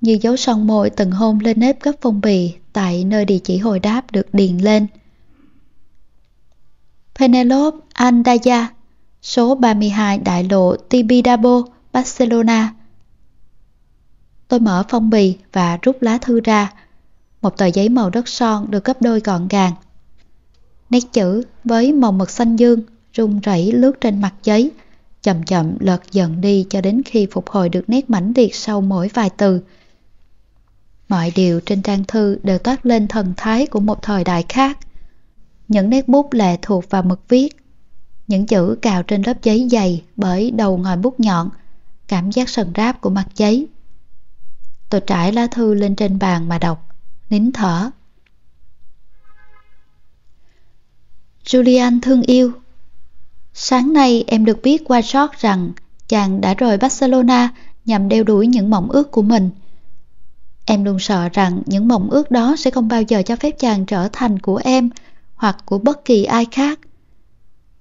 như dấu son môi từng hôn lên nếp gấp phong bì tại nơi địa chỉ hồi đáp được điền lên. Penelope Andaya, số 32 đại lộ Tibidabo, Barcelona. Tôi mở phong bì và rút lá thư ra. Một tờ giấy màu đất son được gấp đôi gọn gàng. Nét chữ với màu mực xanh dương rung rẩy lướt trên mặt giấy, chậm chậm lật dần đi cho đến khi phục hồi được nét mãnh liệt sau mỗi vài từ. Mọi điều trên trang thư đều toát lên thần thái của một thời đại khác. Những nét bút lệ thuộc vào mực viết. Những chữ cào trên lớp giấy dày bởi đầu ngòi bút nhọn, cảm giác sần ráp của mặt giấy. Tôi trải lá thư lên trên bàn mà đọc, nín thở. Julian thương yêu Sáng nay em được biết qua George rằng chàng đã rời Barcelona nhằm đeo đuổi những mộng ước của mình. Em luôn sợ rằng những mộng ước đó sẽ không bao giờ cho phép chàng trở thành của em hoặc của bất kỳ ai khác.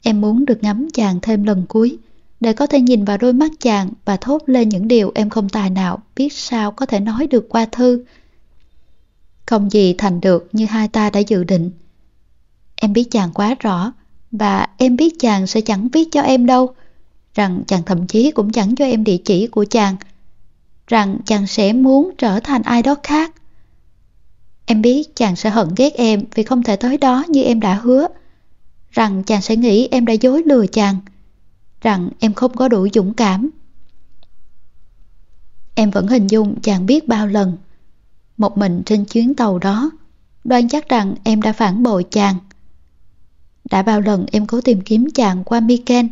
Em muốn được ngắm chàng thêm lần cuối để có thể nhìn vào đôi mắt chàng và thốt lên những điều em không tài nào biết sao có thể nói được qua thư. Không gì thành được như hai ta đã dự định. Em biết chàng quá rõ và em biết chàng sẽ chẳng viết cho em đâu, rằng chàng thậm chí cũng chẳng cho em địa chỉ của chàng, rằng chàng sẽ muốn trở thành ai đó khác. Em biết chàng sẽ hận ghét em vì không thể tới đó như em đã hứa, rằng chàng sẽ nghĩ em đã dối lừa chàng, rằng em không có đủ dũng cảm. Em vẫn hình dung chàng biết bao lần, một mình trên chuyến tàu đó, đoan chắc rằng em đã phản bội chàng. Đã bao lần em cố tìm kiếm chàng qua Miken,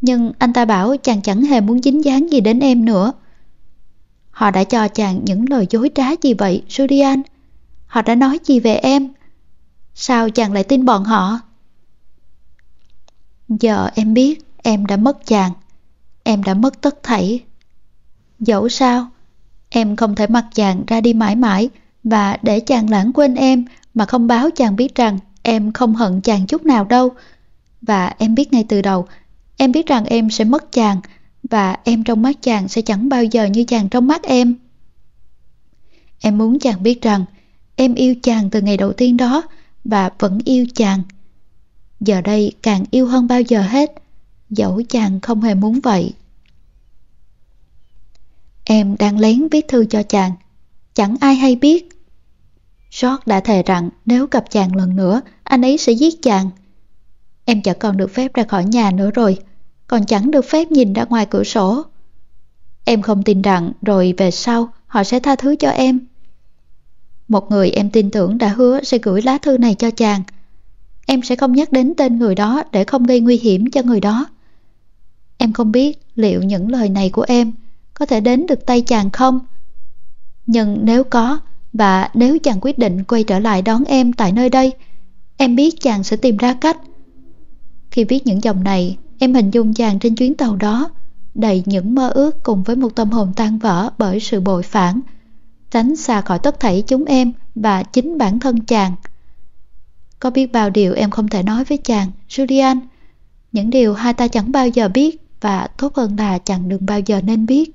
nhưng anh ta bảo chàng chẳng hề muốn dính dáng gì đến em nữa. Họ đã cho chàng những lời dối trá gì vậy, Julian? Họ đã nói gì về em? Sao chàng lại tin bọn họ? Giờ em biết em đã mất chàng. Em đã mất tất thảy. Dẫu sao, em không thể mặc chàng ra đi mãi mãi và để chàng lãng quên em mà không báo chàng biết rằng em không hận chàng chút nào đâu. Và em biết ngay từ đầu, em biết rằng em sẽ mất chàng và em trong mắt chàng sẽ chẳng bao giờ như chàng trong mắt em. Em muốn chàng biết rằng em yêu chàng từ ngày đầu tiên đó và vẫn yêu chàng. Giờ đây càng yêu hơn bao giờ hết, dẫu chàng không hề muốn vậy. Em đang lén viết thư cho chàng, chẳng ai hay biết. George đã thề rằng nếu gặp chàng lần nữa, anh ấy sẽ giết chàng. Em chẳng còn được phép ra khỏi nhà nữa rồi, còn chẳng được phép nhìn ra ngoài cửa sổ. Em không tin rằng rồi về sau họ sẽ tha thứ cho em. Một người em tin tưởng đã hứa sẽ gửi lá thư này cho chàng. Em sẽ không nhắc đến tên người đó để không gây nguy hiểm cho người đó. Em không biết liệu những lời này của em có thể đến được tay chàng không? Nhưng nếu có, và nếu chàng quyết định quay trở lại đón em tại nơi đây, em biết chàng sẽ tìm ra cách. Khi viết những dòng này, em hình dung chàng trên chuyến tàu đó, đầy những mơ ước cùng với một tâm hồn tan vỡ bởi sự bội phản, tránh xa khỏi tất thảy chúng em và chính bản thân chàng. Có biết bao điều em không thể nói với chàng, Julian, những điều hai ta chẳng bao giờ biết và tốt hơn là chàng đừng bao giờ nên biết.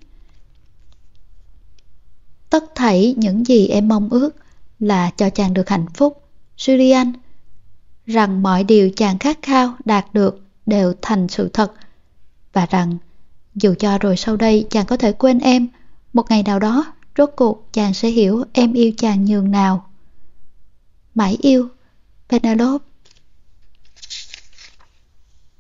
Tất thảy những gì em mong ước là cho chàng được hạnh phúc, Julian. Rằng mọi điều chàng khát khao đạt được đều thành sự thật. Và rằng dù cho rồi sau đây chàng có thể quên em, một ngày nào đó rốt cuộc chàng sẽ hiểu em yêu chàng nhường nào. Mãi yêu, Penelope